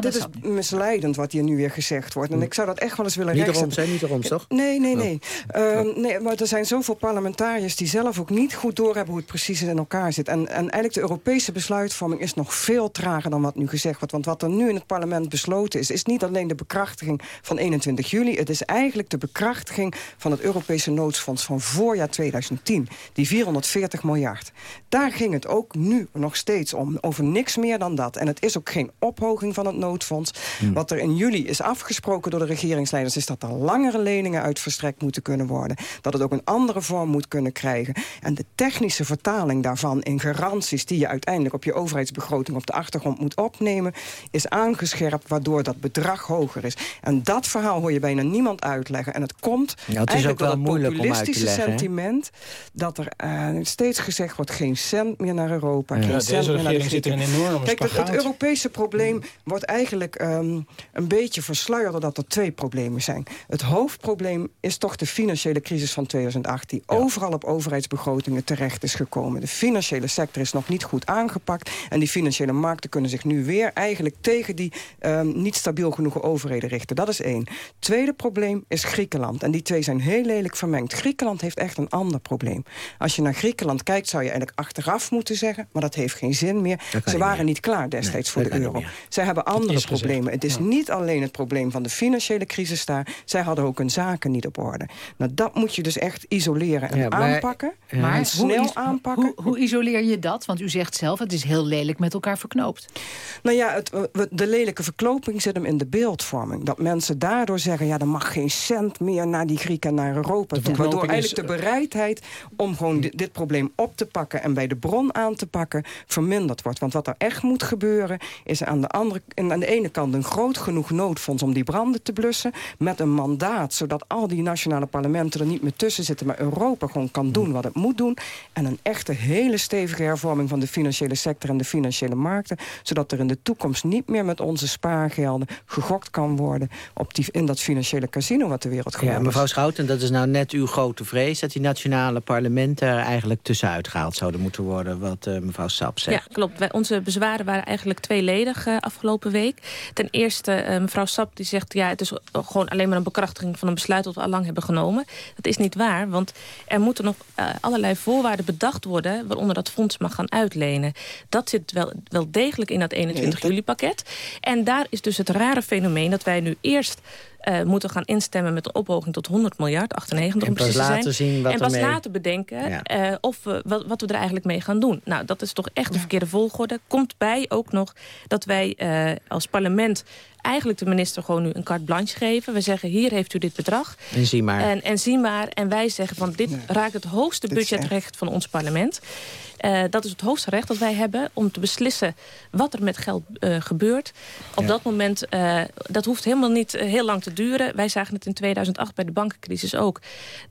Speaker 12: dit is misleidend wat hier nu weer gezegd wordt. En ik zou dat echt wel eens willen
Speaker 11: Niet
Speaker 12: rechtzetten.
Speaker 11: erom zijn, niet erom, toch?
Speaker 12: Nee, nee, nee. Ehm, nee. Maar er zijn zoveel parlementariërs die zelf ook niet goed doorhebben hoe het precies in elkaar zit. En, en eigenlijk de Europese besluitvorming is nog veel trager dan wat nu gezegd wordt. Want wat er nu in het parlement besloten is, is niet alleen de bekrachtiging van 21 juli. Het is eigenlijk de bekrachtiging van het Europese noodsfonds van voorjaar 2010. Die 440 miljard. Daar ging het ook nu nog steeds om. Over niks meer dan dat. En het is ook geen ophoging van het noodfonds. Wat er in juli is afgesproken door de regeringsleiders... is dat er langere leningen uit verstrekt moeten kunnen worden. Dat het ook een andere vorm moet kunnen krijgen. En de technische vertaling daarvan in garanties... die je uiteindelijk op je overheidsbegroting op de achtergrond moet opnemen... is aangescherpt waardoor dat bedrag hoger is. En dat verhaal hoor je bijna niemand uitleggen. En het komt
Speaker 11: Ja, het is
Speaker 12: eigenlijk
Speaker 11: ook wel moeilijk om uit te
Speaker 12: populistische
Speaker 11: leggen?
Speaker 12: Sentiment... dat er eh, steeds gezegd wordt geen cent meer naar Europa.
Speaker 13: Ja,
Speaker 12: Geen cent meer naar de
Speaker 13: zit in een enorme
Speaker 12: Kijk, het, het. Europese probleem wordt eigenlijk ehm, een beetje versluierd... doordat er twee problemen zijn. Het hoofdprobleem is toch de financiële crisis van 2008... die overal op overheidsbegrotingen terecht is gekomen. De financiële sector is nog niet goed aangepakt... en die financiële markten kunnen zich nu weer eigenlijk... tegen die ehm, niet stabiel genoeg overheden richten. Dat is één. Tweede probleem is Griekenland. En die twee zijn heel lelijk vermengd. Griekenland heeft echt een ander probleem. Als je naar Griekenland kijkt, zou je eigenlijk achteraf moeten zeggen... maar dat heeft geen zin meer. Ze waren
Speaker 11: meer.
Speaker 12: niet klaar destijds voor de euro. Zij hebben andere problemen. Het is niet alleen het probleem van de financiële crisis daar. Zij hadden ook hun zaken niet op orde. Nou, dat moet je dus echt isoleren en
Speaker 11: Ja, maar-
Speaker 12: aanpakken.
Speaker 11: Ja.
Speaker 10: Maar
Speaker 12: En
Speaker 10: hoe,
Speaker 12: snel
Speaker 10: is-
Speaker 12: aanpakken.
Speaker 10: Hoe, hoe isoleer je dat? Want u zegt zelf, het is heel lelijk met elkaar verknoopt.
Speaker 12: Nou ja, het, de lelijke verkloping zit hem in de beeldvorming. Dat mensen daardoor zeggen, ja, er mag geen cent meer naar die Grieken, naar Europa toe. Waardoor eigenlijk de bereidheid om gewoon dit, dit probleem op te pakken... en bij de bron aan te pakken, verminderd wordt. Want wat er echt moet gebeuren, is aan de, andere, aan de ene kant... een groot genoeg noodfonds om die branden te blussen... met een mandaat, zodat al die nationale parlementen er niet meer tussen zitten... maar Europa gewoon kan doen wat het moet doen. En een echte hele stevige hervorming van de financiële sector... en de financiële markten, zodat er in de toekomst niet meer met onze spaargelden... gegokt kan worden op die, in dat financiële casino wat de wereld
Speaker 11: Ja,
Speaker 12: geworden is.
Speaker 11: mevrouw Schouten, dat is nou net uw grote vrees... dat die nationale parlementen er eigenlijk tussenuit gehaald zouden moeten worden... wat eh, mevrouw Sap zegt.
Speaker 14: Ja, klopt. Wij, onze bezwaren waren eigenlijk tweeledig uh, afgelopen week. Ten eerste, uh, mevrouw Sap die zegt... ja, het is gewoon alleen maar een bekrachtiging van een besluit... dat we al lang hebben genomen. Dat is niet waar, want er moeten nog uh, allerlei voorwaarden bedacht worden... waaronder dat fonds mag gaan uitlenen. Dat zit wel, wel degelijk in dat 21 juli pakket. En daar is dus het rare fenomeen dat wij nu eerst... Uh, moeten gaan instemmen met een ophoging tot 100 miljard, 98 om precies te zijn.
Speaker 11: Zien wat
Speaker 14: en pas
Speaker 11: ermee...
Speaker 14: later bedenken ja. uh, of we, wat, wat, we er eigenlijk mee gaan doen. Nou, dat is toch echt de verkeerde volgorde. Komt bij ook nog dat wij uh, als parlement eigenlijk de minister gewoon nu een carte blanche geven. We zeggen, hier heeft u dit bedrag.
Speaker 11: En zie maar.
Speaker 14: En, en zie maar. En wij zeggen, van dit nee. raakt het hoogste budgetrecht van ons parlement. Uh, dat is het hoogste recht dat wij hebben om te beslissen wat er met geld uh, gebeurt. Op ja. dat moment, uh, dat hoeft helemaal niet heel lang te duren. Wij zagen het in 2008 bij de bankencrisis ook.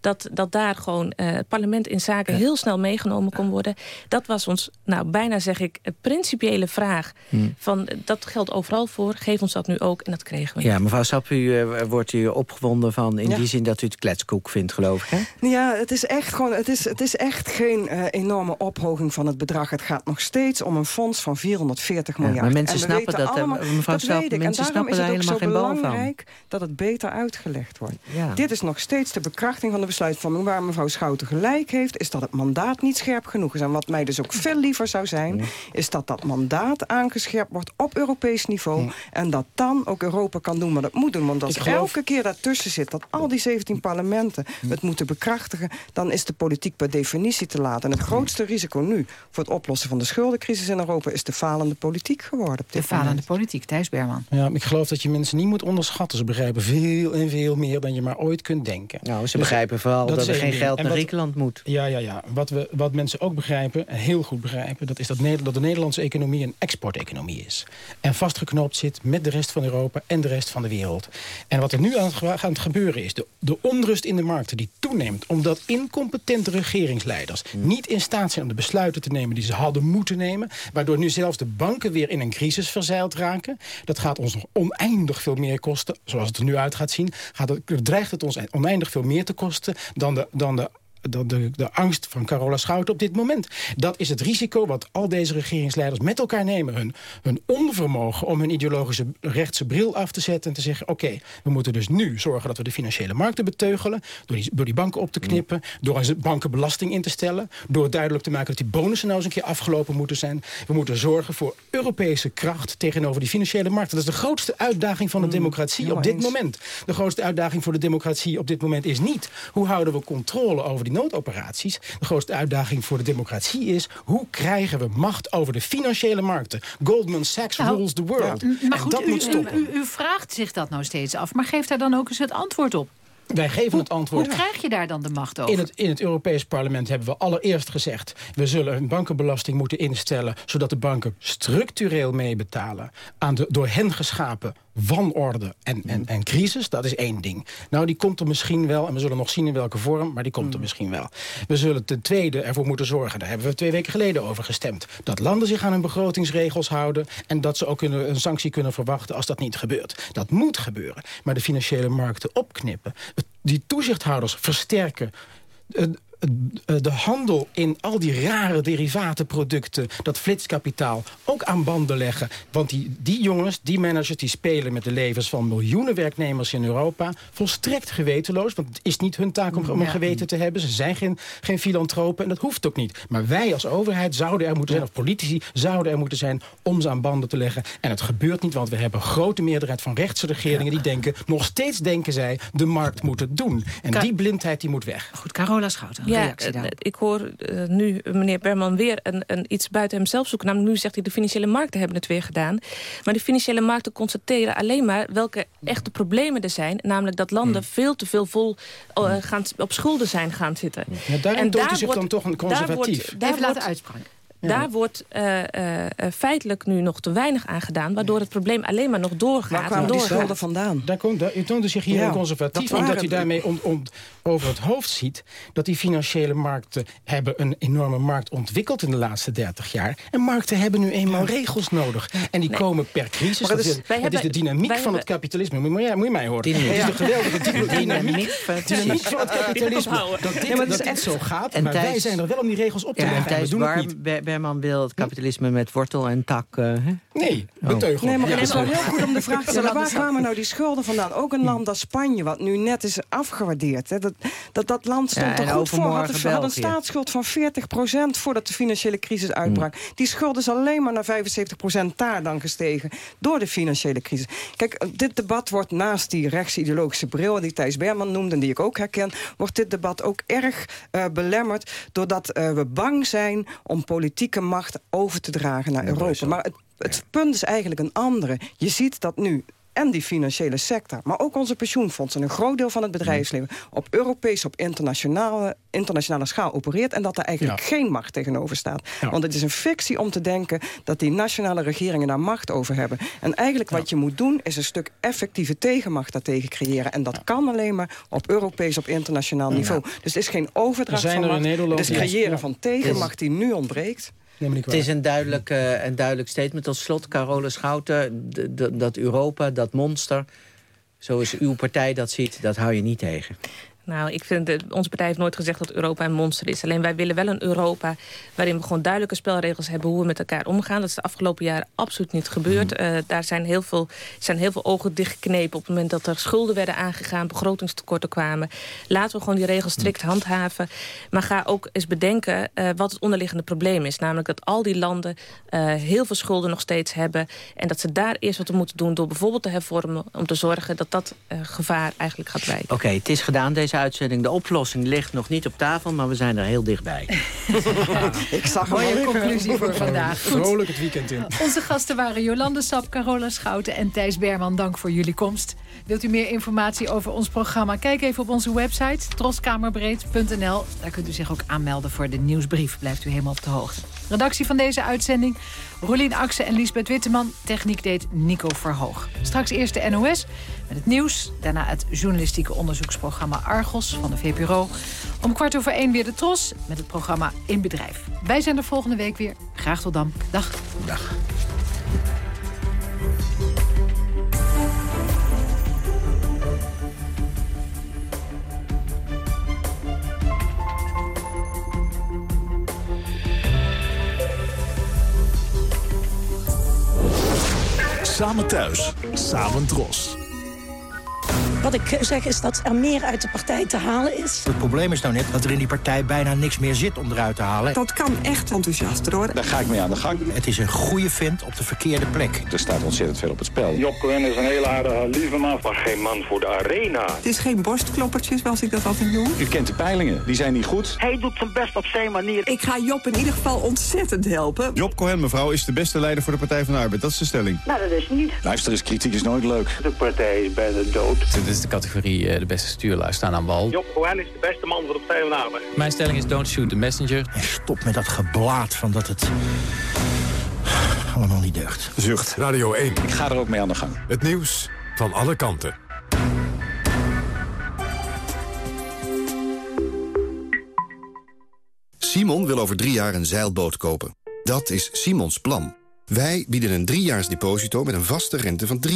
Speaker 14: Dat, dat daar gewoon het parlement in zaken ja. heel snel meegenomen kon worden. Dat was ons, nou bijna zeg ik, een principiële vraag. Hmm. Van, dat geldt overal voor, geef ons dat nu ook. En dat kregen we.
Speaker 11: Ja, mevrouw Sap, u wordt u opgewonden van in ja. die zin dat u het kletskoek vindt, geloof ik, hè?
Speaker 12: Ja, het is echt, gewoon, het is, het is echt geen enorme ophoging van het bedrag. Het gaat nog steeds om een fonds van 440 miljard.
Speaker 11: Ja, maar mensen
Speaker 12: en
Speaker 11: snappen dat,
Speaker 12: allemaal,
Speaker 11: mevrouw
Speaker 12: dat
Speaker 11: Sap, mensen
Speaker 12: en
Speaker 11: snappen
Speaker 12: is
Speaker 11: daar
Speaker 12: het ook zo belangrijk
Speaker 11: van.
Speaker 12: dat het beter uitgelegd wordt.
Speaker 11: Ja.
Speaker 12: Dit is nog steeds de bekrachting van de besluitvorming. Waar mevrouw Schouten gelijk heeft, is dat het mandaat niet scherp genoeg is. En wat mij dus ook veel liever zou zijn, is dat dat mandaat aangescherpt wordt op Europees niveau. Ja. En dat dan ook Europa kan doen wat het moet doen. Want als
Speaker 13: geloof...
Speaker 12: elke keer daartussen zit, dat al die 17 parlementen het moeten bekrachtigen, dan is de politiek per definitie te laat. En het grootste risico nu voor het oplossen van de schuldencrisis in Europa is de falende politiek geworden.
Speaker 10: de falende moment. politiek, Thijs Berman.
Speaker 13: Ja, ik geloof dat je mensen niet moet onderschatten. Ze begrijpen veel en veel meer dan je maar ooit kunt denken.
Speaker 11: Nou, ze dus begrijpen vooral dat, dat er geen geld naar Griekenland moet.
Speaker 13: Ja, ja, ja. Wat, we, wat mensen ook begrijpen, en heel goed begrijpen... dat is dat, Nederland, dat de Nederlandse economie een exporteconomie is. En vastgeknoopt zit met de rest van Europa en de rest van de wereld. En wat er nu aan het, aan het gebeuren is... De, de onrust in de markten die toeneemt... omdat incompetente regeringsleiders mm. niet in staat zijn om de besluiten te nemen... die ze hadden moeten nemen. Waardoor nu zelfs de banken weer in een crisis verzeild raken. Dat gaat ons nog oneindig veel meer kosten. Zoals het er nu uit gaat zien, gaat het, dreigt het ons oneindig veel meer te kosten... dan de, dan de dan de, de angst van Carola Schouten op dit moment. Dat is het risico wat al deze regeringsleiders met elkaar nemen. Hun, hun onvermogen om hun ideologische rechtse bril af te zetten... en te zeggen, oké, we moeten dus nu zorgen dat we de financiële markten beteugelen... door die, door die banken op te knippen, door een bankenbelasting in te stellen... door duidelijk te maken dat die bonussen nou eens een keer afgelopen moeten zijn. We moeten zorgen voor Europese kracht tegenover die financiële markten. Dat is de grootste uitdaging van de democratie op dit moment. De grootste uitdaging voor de democratie op dit moment is niet... hoe houden we controle over die noodoperaties. De grootste uitdaging voor de democratie is... hoe krijgen we macht over de financiële markten. Goldman Sachs
Speaker 10: Nou,
Speaker 13: rules the world.
Speaker 10: Maar
Speaker 13: en
Speaker 10: goed,
Speaker 13: dat
Speaker 10: u,
Speaker 13: moet stoppen.
Speaker 10: u, u vraagt zich dat nou steeds af. Maar geeft daar dan ook eens het antwoord op.
Speaker 13: Wij geven het antwoord.
Speaker 10: Hoe krijg je daar dan de macht over?
Speaker 13: In het, in het Europees parlement hebben we allereerst gezegd... we zullen een bankenbelasting moeten instellen... zodat de banken structureel meebetalen... aan de door hen geschapen wanorde en, en, en crisis. Dat is één ding. Nou, die komt er misschien wel... en we zullen nog zien in welke vorm, maar die komt er misschien wel. We zullen ten tweede ervoor moeten zorgen... daar hebben we twee weken geleden over gestemd... dat landen zich aan hun begrotingsregels houden... en dat ze ook kunnen, een sanctie kunnen verwachten als dat niet gebeurt. Dat moet gebeuren. Maar de financiële markten opknippen... die toezichthouders versterken... eh, de handel in al die rare derivatenproducten... dat flitskapitaal ook aan banden leggen. Want die, die jongens, die managers, die spelen met de levens van miljoenen werknemers in Europa... volstrekt gewetenloos, want het is niet hun taak om, om een geweten te hebben. Ze zijn geen, geen filantropen en dat hoeft ook niet. Maar wij als overheid zouden er moeten zijn, of politici zouden er moeten zijn... om ze aan banden te leggen. En het gebeurt niet, want we hebben een grote meerderheid van rechtse regeringen... die denken, nog steeds denken zij, de markt moet het doen. En die blindheid die moet weg.
Speaker 10: Goed, Carola Schouten,
Speaker 14: Ja,
Speaker 10: reactie
Speaker 14: eh,
Speaker 10: daarop.
Speaker 14: ik hoor eh, nu meneer Berman weer een, een iets buiten hemzelf zoeken. Namelijk nu zegt hij de financiële markten hebben het weer gedaan. Maar de financiële markten constateren alleen maar welke echte problemen er zijn. Namelijk dat landen veel te veel vol eh, gaan, op schulden zijn gaan zitten.
Speaker 13: Ja, daarin
Speaker 14: En daar
Speaker 13: hij zich
Speaker 14: wordt-
Speaker 13: dan toch een
Speaker 14: daar wordt-
Speaker 13: conservatief.
Speaker 14: daar
Speaker 10: Even
Speaker 14: wordt-
Speaker 10: laten
Speaker 14: Daar wordt eh, eh, eh, feitelijk nu nog te weinig aan gedaan... waardoor het probleem alleen maar nog doorgaat.
Speaker 12: Waar
Speaker 14: en
Speaker 12: kwamen die schulden vandaan?
Speaker 13: Daar komt, daar, u toonde zich hier
Speaker 12: Ja,
Speaker 13: een conservatief...
Speaker 12: dat
Speaker 13: omdat u daarmee on- on- over het hoofd ziet... dat die financiële markten hebben een enorme markt ontwikkeld in de laatste 30 jaar. En markten hebben nu eenmaal regels nodig. En die
Speaker 14: Nee.
Speaker 13: komen per crisis.
Speaker 14: Maar
Speaker 13: Dat is, de dynamiek van het kapitalisme. Moet, je- moet je mij horen.
Speaker 11: Dynamiek.
Speaker 13: Het is de geweldige dy-
Speaker 11: Dynamiek
Speaker 13: dynamiek,
Speaker 11: van het
Speaker 13: dynamiek
Speaker 11: precies.
Speaker 13: van het kapitalisme. Dat dit,
Speaker 12: Ja, maar het
Speaker 13: dat
Speaker 12: is
Speaker 13: dit
Speaker 12: echt-
Speaker 13: zo gaat,
Speaker 11: En
Speaker 13: maar wij zijn er wel om die regels op te leggen. en we
Speaker 11: Thijs
Speaker 13: doen het niet.
Speaker 11: Berman wil het kapitalisme met wortel en tak. eh, hè?
Speaker 13: Nee,
Speaker 11: Oh.
Speaker 13: beteugel.
Speaker 12: Nee, maar het is wel heel goed om de vraag te stellen... waar kwamen nou die schulden vandaan? Ook een land als Spanje, wat nu net is afgewaardeerd. Hè. Dat, dat, dat land stond
Speaker 11: Ja,
Speaker 12: er goed voor. Had,
Speaker 11: overmorgen
Speaker 12: een- had een
Speaker 11: België.
Speaker 12: staatsschuld van 40% voordat de financiële crisis uitbrak. Die schuld is alleen maar naar 75% daar dan gestegen... door de financiële crisis. Kijk, dit debat wordt naast die rechts-ideologische bril... die Thijs Berman noemde en die ik ook herken... wordt dit debat ook erg eh, belemmerd... doordat eh, we bang zijn om politieke macht over te dragen naar Europa. Maar het, het punt is eigenlijk een andere. Je ziet dat nu en die financiële sector, maar ook onze pensioenfondsen... een groot deel van het bedrijfsleven op Europees, op internationale, internationale schaal opereert... en dat er eigenlijk
Speaker 13: Ja.
Speaker 12: geen macht tegenover staat.
Speaker 13: Ja.
Speaker 12: Want het is een fictie om te denken dat die nationale regeringen daar macht over hebben. En eigenlijk wat je moet doen is een stuk effectieve tegenmacht daartegen creëren. En dat kan alleen maar op Europees, op internationaal niveau. Dus het is geen overdracht
Speaker 13: Er
Speaker 12: van macht, het is creëren van tegenmacht die nu ontbreekt.
Speaker 11: Het is een duidelijk, eh, een duidelijk statement. Tot slot, Carole Schouten, dat Europa, dat monster... zoals uw partij dat ziet, dat hou je niet tegen.
Speaker 14: Nou, ik vind, het- onze partij heeft nooit gezegd dat Europa een monster is. Alleen wij willen wel een Europa waarin we gewoon duidelijke spelregels hebben... hoe we met elkaar omgaan. Dat is de afgelopen jaren absoluut niet gebeurd. Eh, daar zijn heel, veel, zijn heel veel ogen dichtgeknepen op het moment dat er schulden werden aangegaan... begrotingstekorten kwamen. Laten we gewoon die regels strikt handhaven. Maar ga ook eens bedenken eh, wat het onderliggende probleem is. Namelijk dat al die landen eh, heel veel schulden nog steeds hebben... en dat ze daar eerst wat aan moeten doen door bijvoorbeeld te hervormen... om te zorgen dat dat gevaar eigenlijk gaat wijken.
Speaker 11: Oké, het is gedaan, deze uitzending. De oplossing ligt nog niet op tafel, maar we zijn er heel dichtbij. [laughs]
Speaker 12: Ik zag hem al
Speaker 10: Mooie conclusie voor vandaag. Goed.
Speaker 13: Vrolijk het weekend in.
Speaker 10: Onze gasten waren Jolande Sap, Carola Schouten en Thijs Berman. Dank voor jullie komst. Wilt u meer informatie over ons programma? Kijk even op onze website troskamerbreed.nl. Daar kunt u zich ook aanmelden voor de nieuwsbrief. Blijft u helemaal op de hoogte. Redactie van deze uitzending, Rolien Akse en Liesbeth Witteman. Techniek deed Nico Verhoog. Straks eerst de NOS met het nieuws. Daarna het journalistieke onderzoeksprogramma Argos van de VPRO. Om kwart over één weer de Tros met het programma In Bedrijf. Wij zijn er volgende week weer. Graag tot dan. Dag.
Speaker 13: Dag.
Speaker 23: Samen thuis, samen dros.
Speaker 18: Wat ik zeg is dat er meer uit de partij te halen is.
Speaker 24: Het probleem is nou net dat er in die partij bijna niks meer zit om eruit te halen.
Speaker 25: Dat kan echt enthousiaster worden.
Speaker 24: Daar ga ik mee aan de gang. Het is een goede vent op de verkeerde plek.
Speaker 16: Er staat ontzettend veel op het spel.
Speaker 26: Job Cohen is een hele aardige, lieve man. Maar geen man voor de arena.
Speaker 25: Het is geen borstkloppertjes, zoals ik dat altijd noem.
Speaker 16: U kent de peilingen, die zijn niet goed.
Speaker 25: Hij doet zijn best op zijn manier. Ik ga Job in ieder geval ontzettend helpen.
Speaker 27: Job Cohen, mevrouw, is de beste leider voor de Partij van de Arbeid. Dat is de stelling.
Speaker 25: Nou, dat is niet.
Speaker 16: Luister eens, kritiek is nooit leuk.
Speaker 26: De partij is bijna dood.
Speaker 28: Is de categorie de beste stuurlui staan aan wal.
Speaker 26: Job Cohen is de beste man voor de Partij van de Arbeid.
Speaker 28: Mijn stelling is don't shoot the messenger.
Speaker 24: En stop met dat geblaat van dat het allemaal niet deugt.
Speaker 23: Zucht. Radio 1.
Speaker 16: Ik ga er ook mee aan de gang.
Speaker 23: Het nieuws van alle kanten.
Speaker 29: Simon wil over drie jaar een zeilboot kopen. Dat is Simons plan. Wij bieden een driejaars deposito met een vaste rente van 3,75%.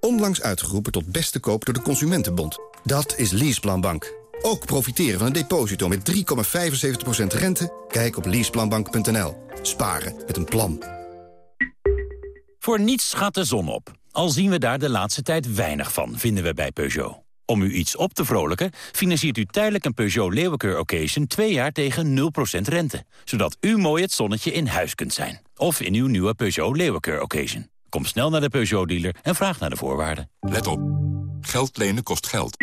Speaker 29: Onlangs uitgeroepen tot beste koop door de Consumentenbond. Dat is Leaseplanbank. Ook profiteren van een deposito met 3,75% rente? Kijk op leaseplanbank.nl. Sparen met een plan.
Speaker 30: Voor niets gaat de zon op. Al zien we daar de laatste tijd weinig van, vinden we bij Peugeot. Om u iets op te vrolijken, financiert u tijdelijk een Peugeot Leeuwenkeur Occasion... twee jaar tegen 0% rente. Zodat u mooi het zonnetje in huis kunt zijn. Of in uw nieuwe Peugeot Leeuwenkeur Occasion. Kom snel naar de Peugeot-dealer en vraag naar de voorwaarden.
Speaker 23: Let op. Geld lenen kost geld.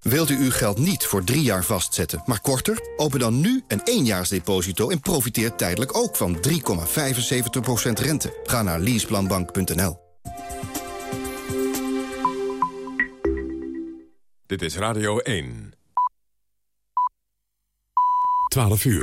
Speaker 29: Wilt u uw geld niet voor drie jaar vastzetten, maar korter? Open dan nu een éénjaarsdeposito en profiteer tijdelijk ook van 3,75% rente. Ga naar leaseplanbank.nl.
Speaker 23: Dit is Radio 1. 12 uur.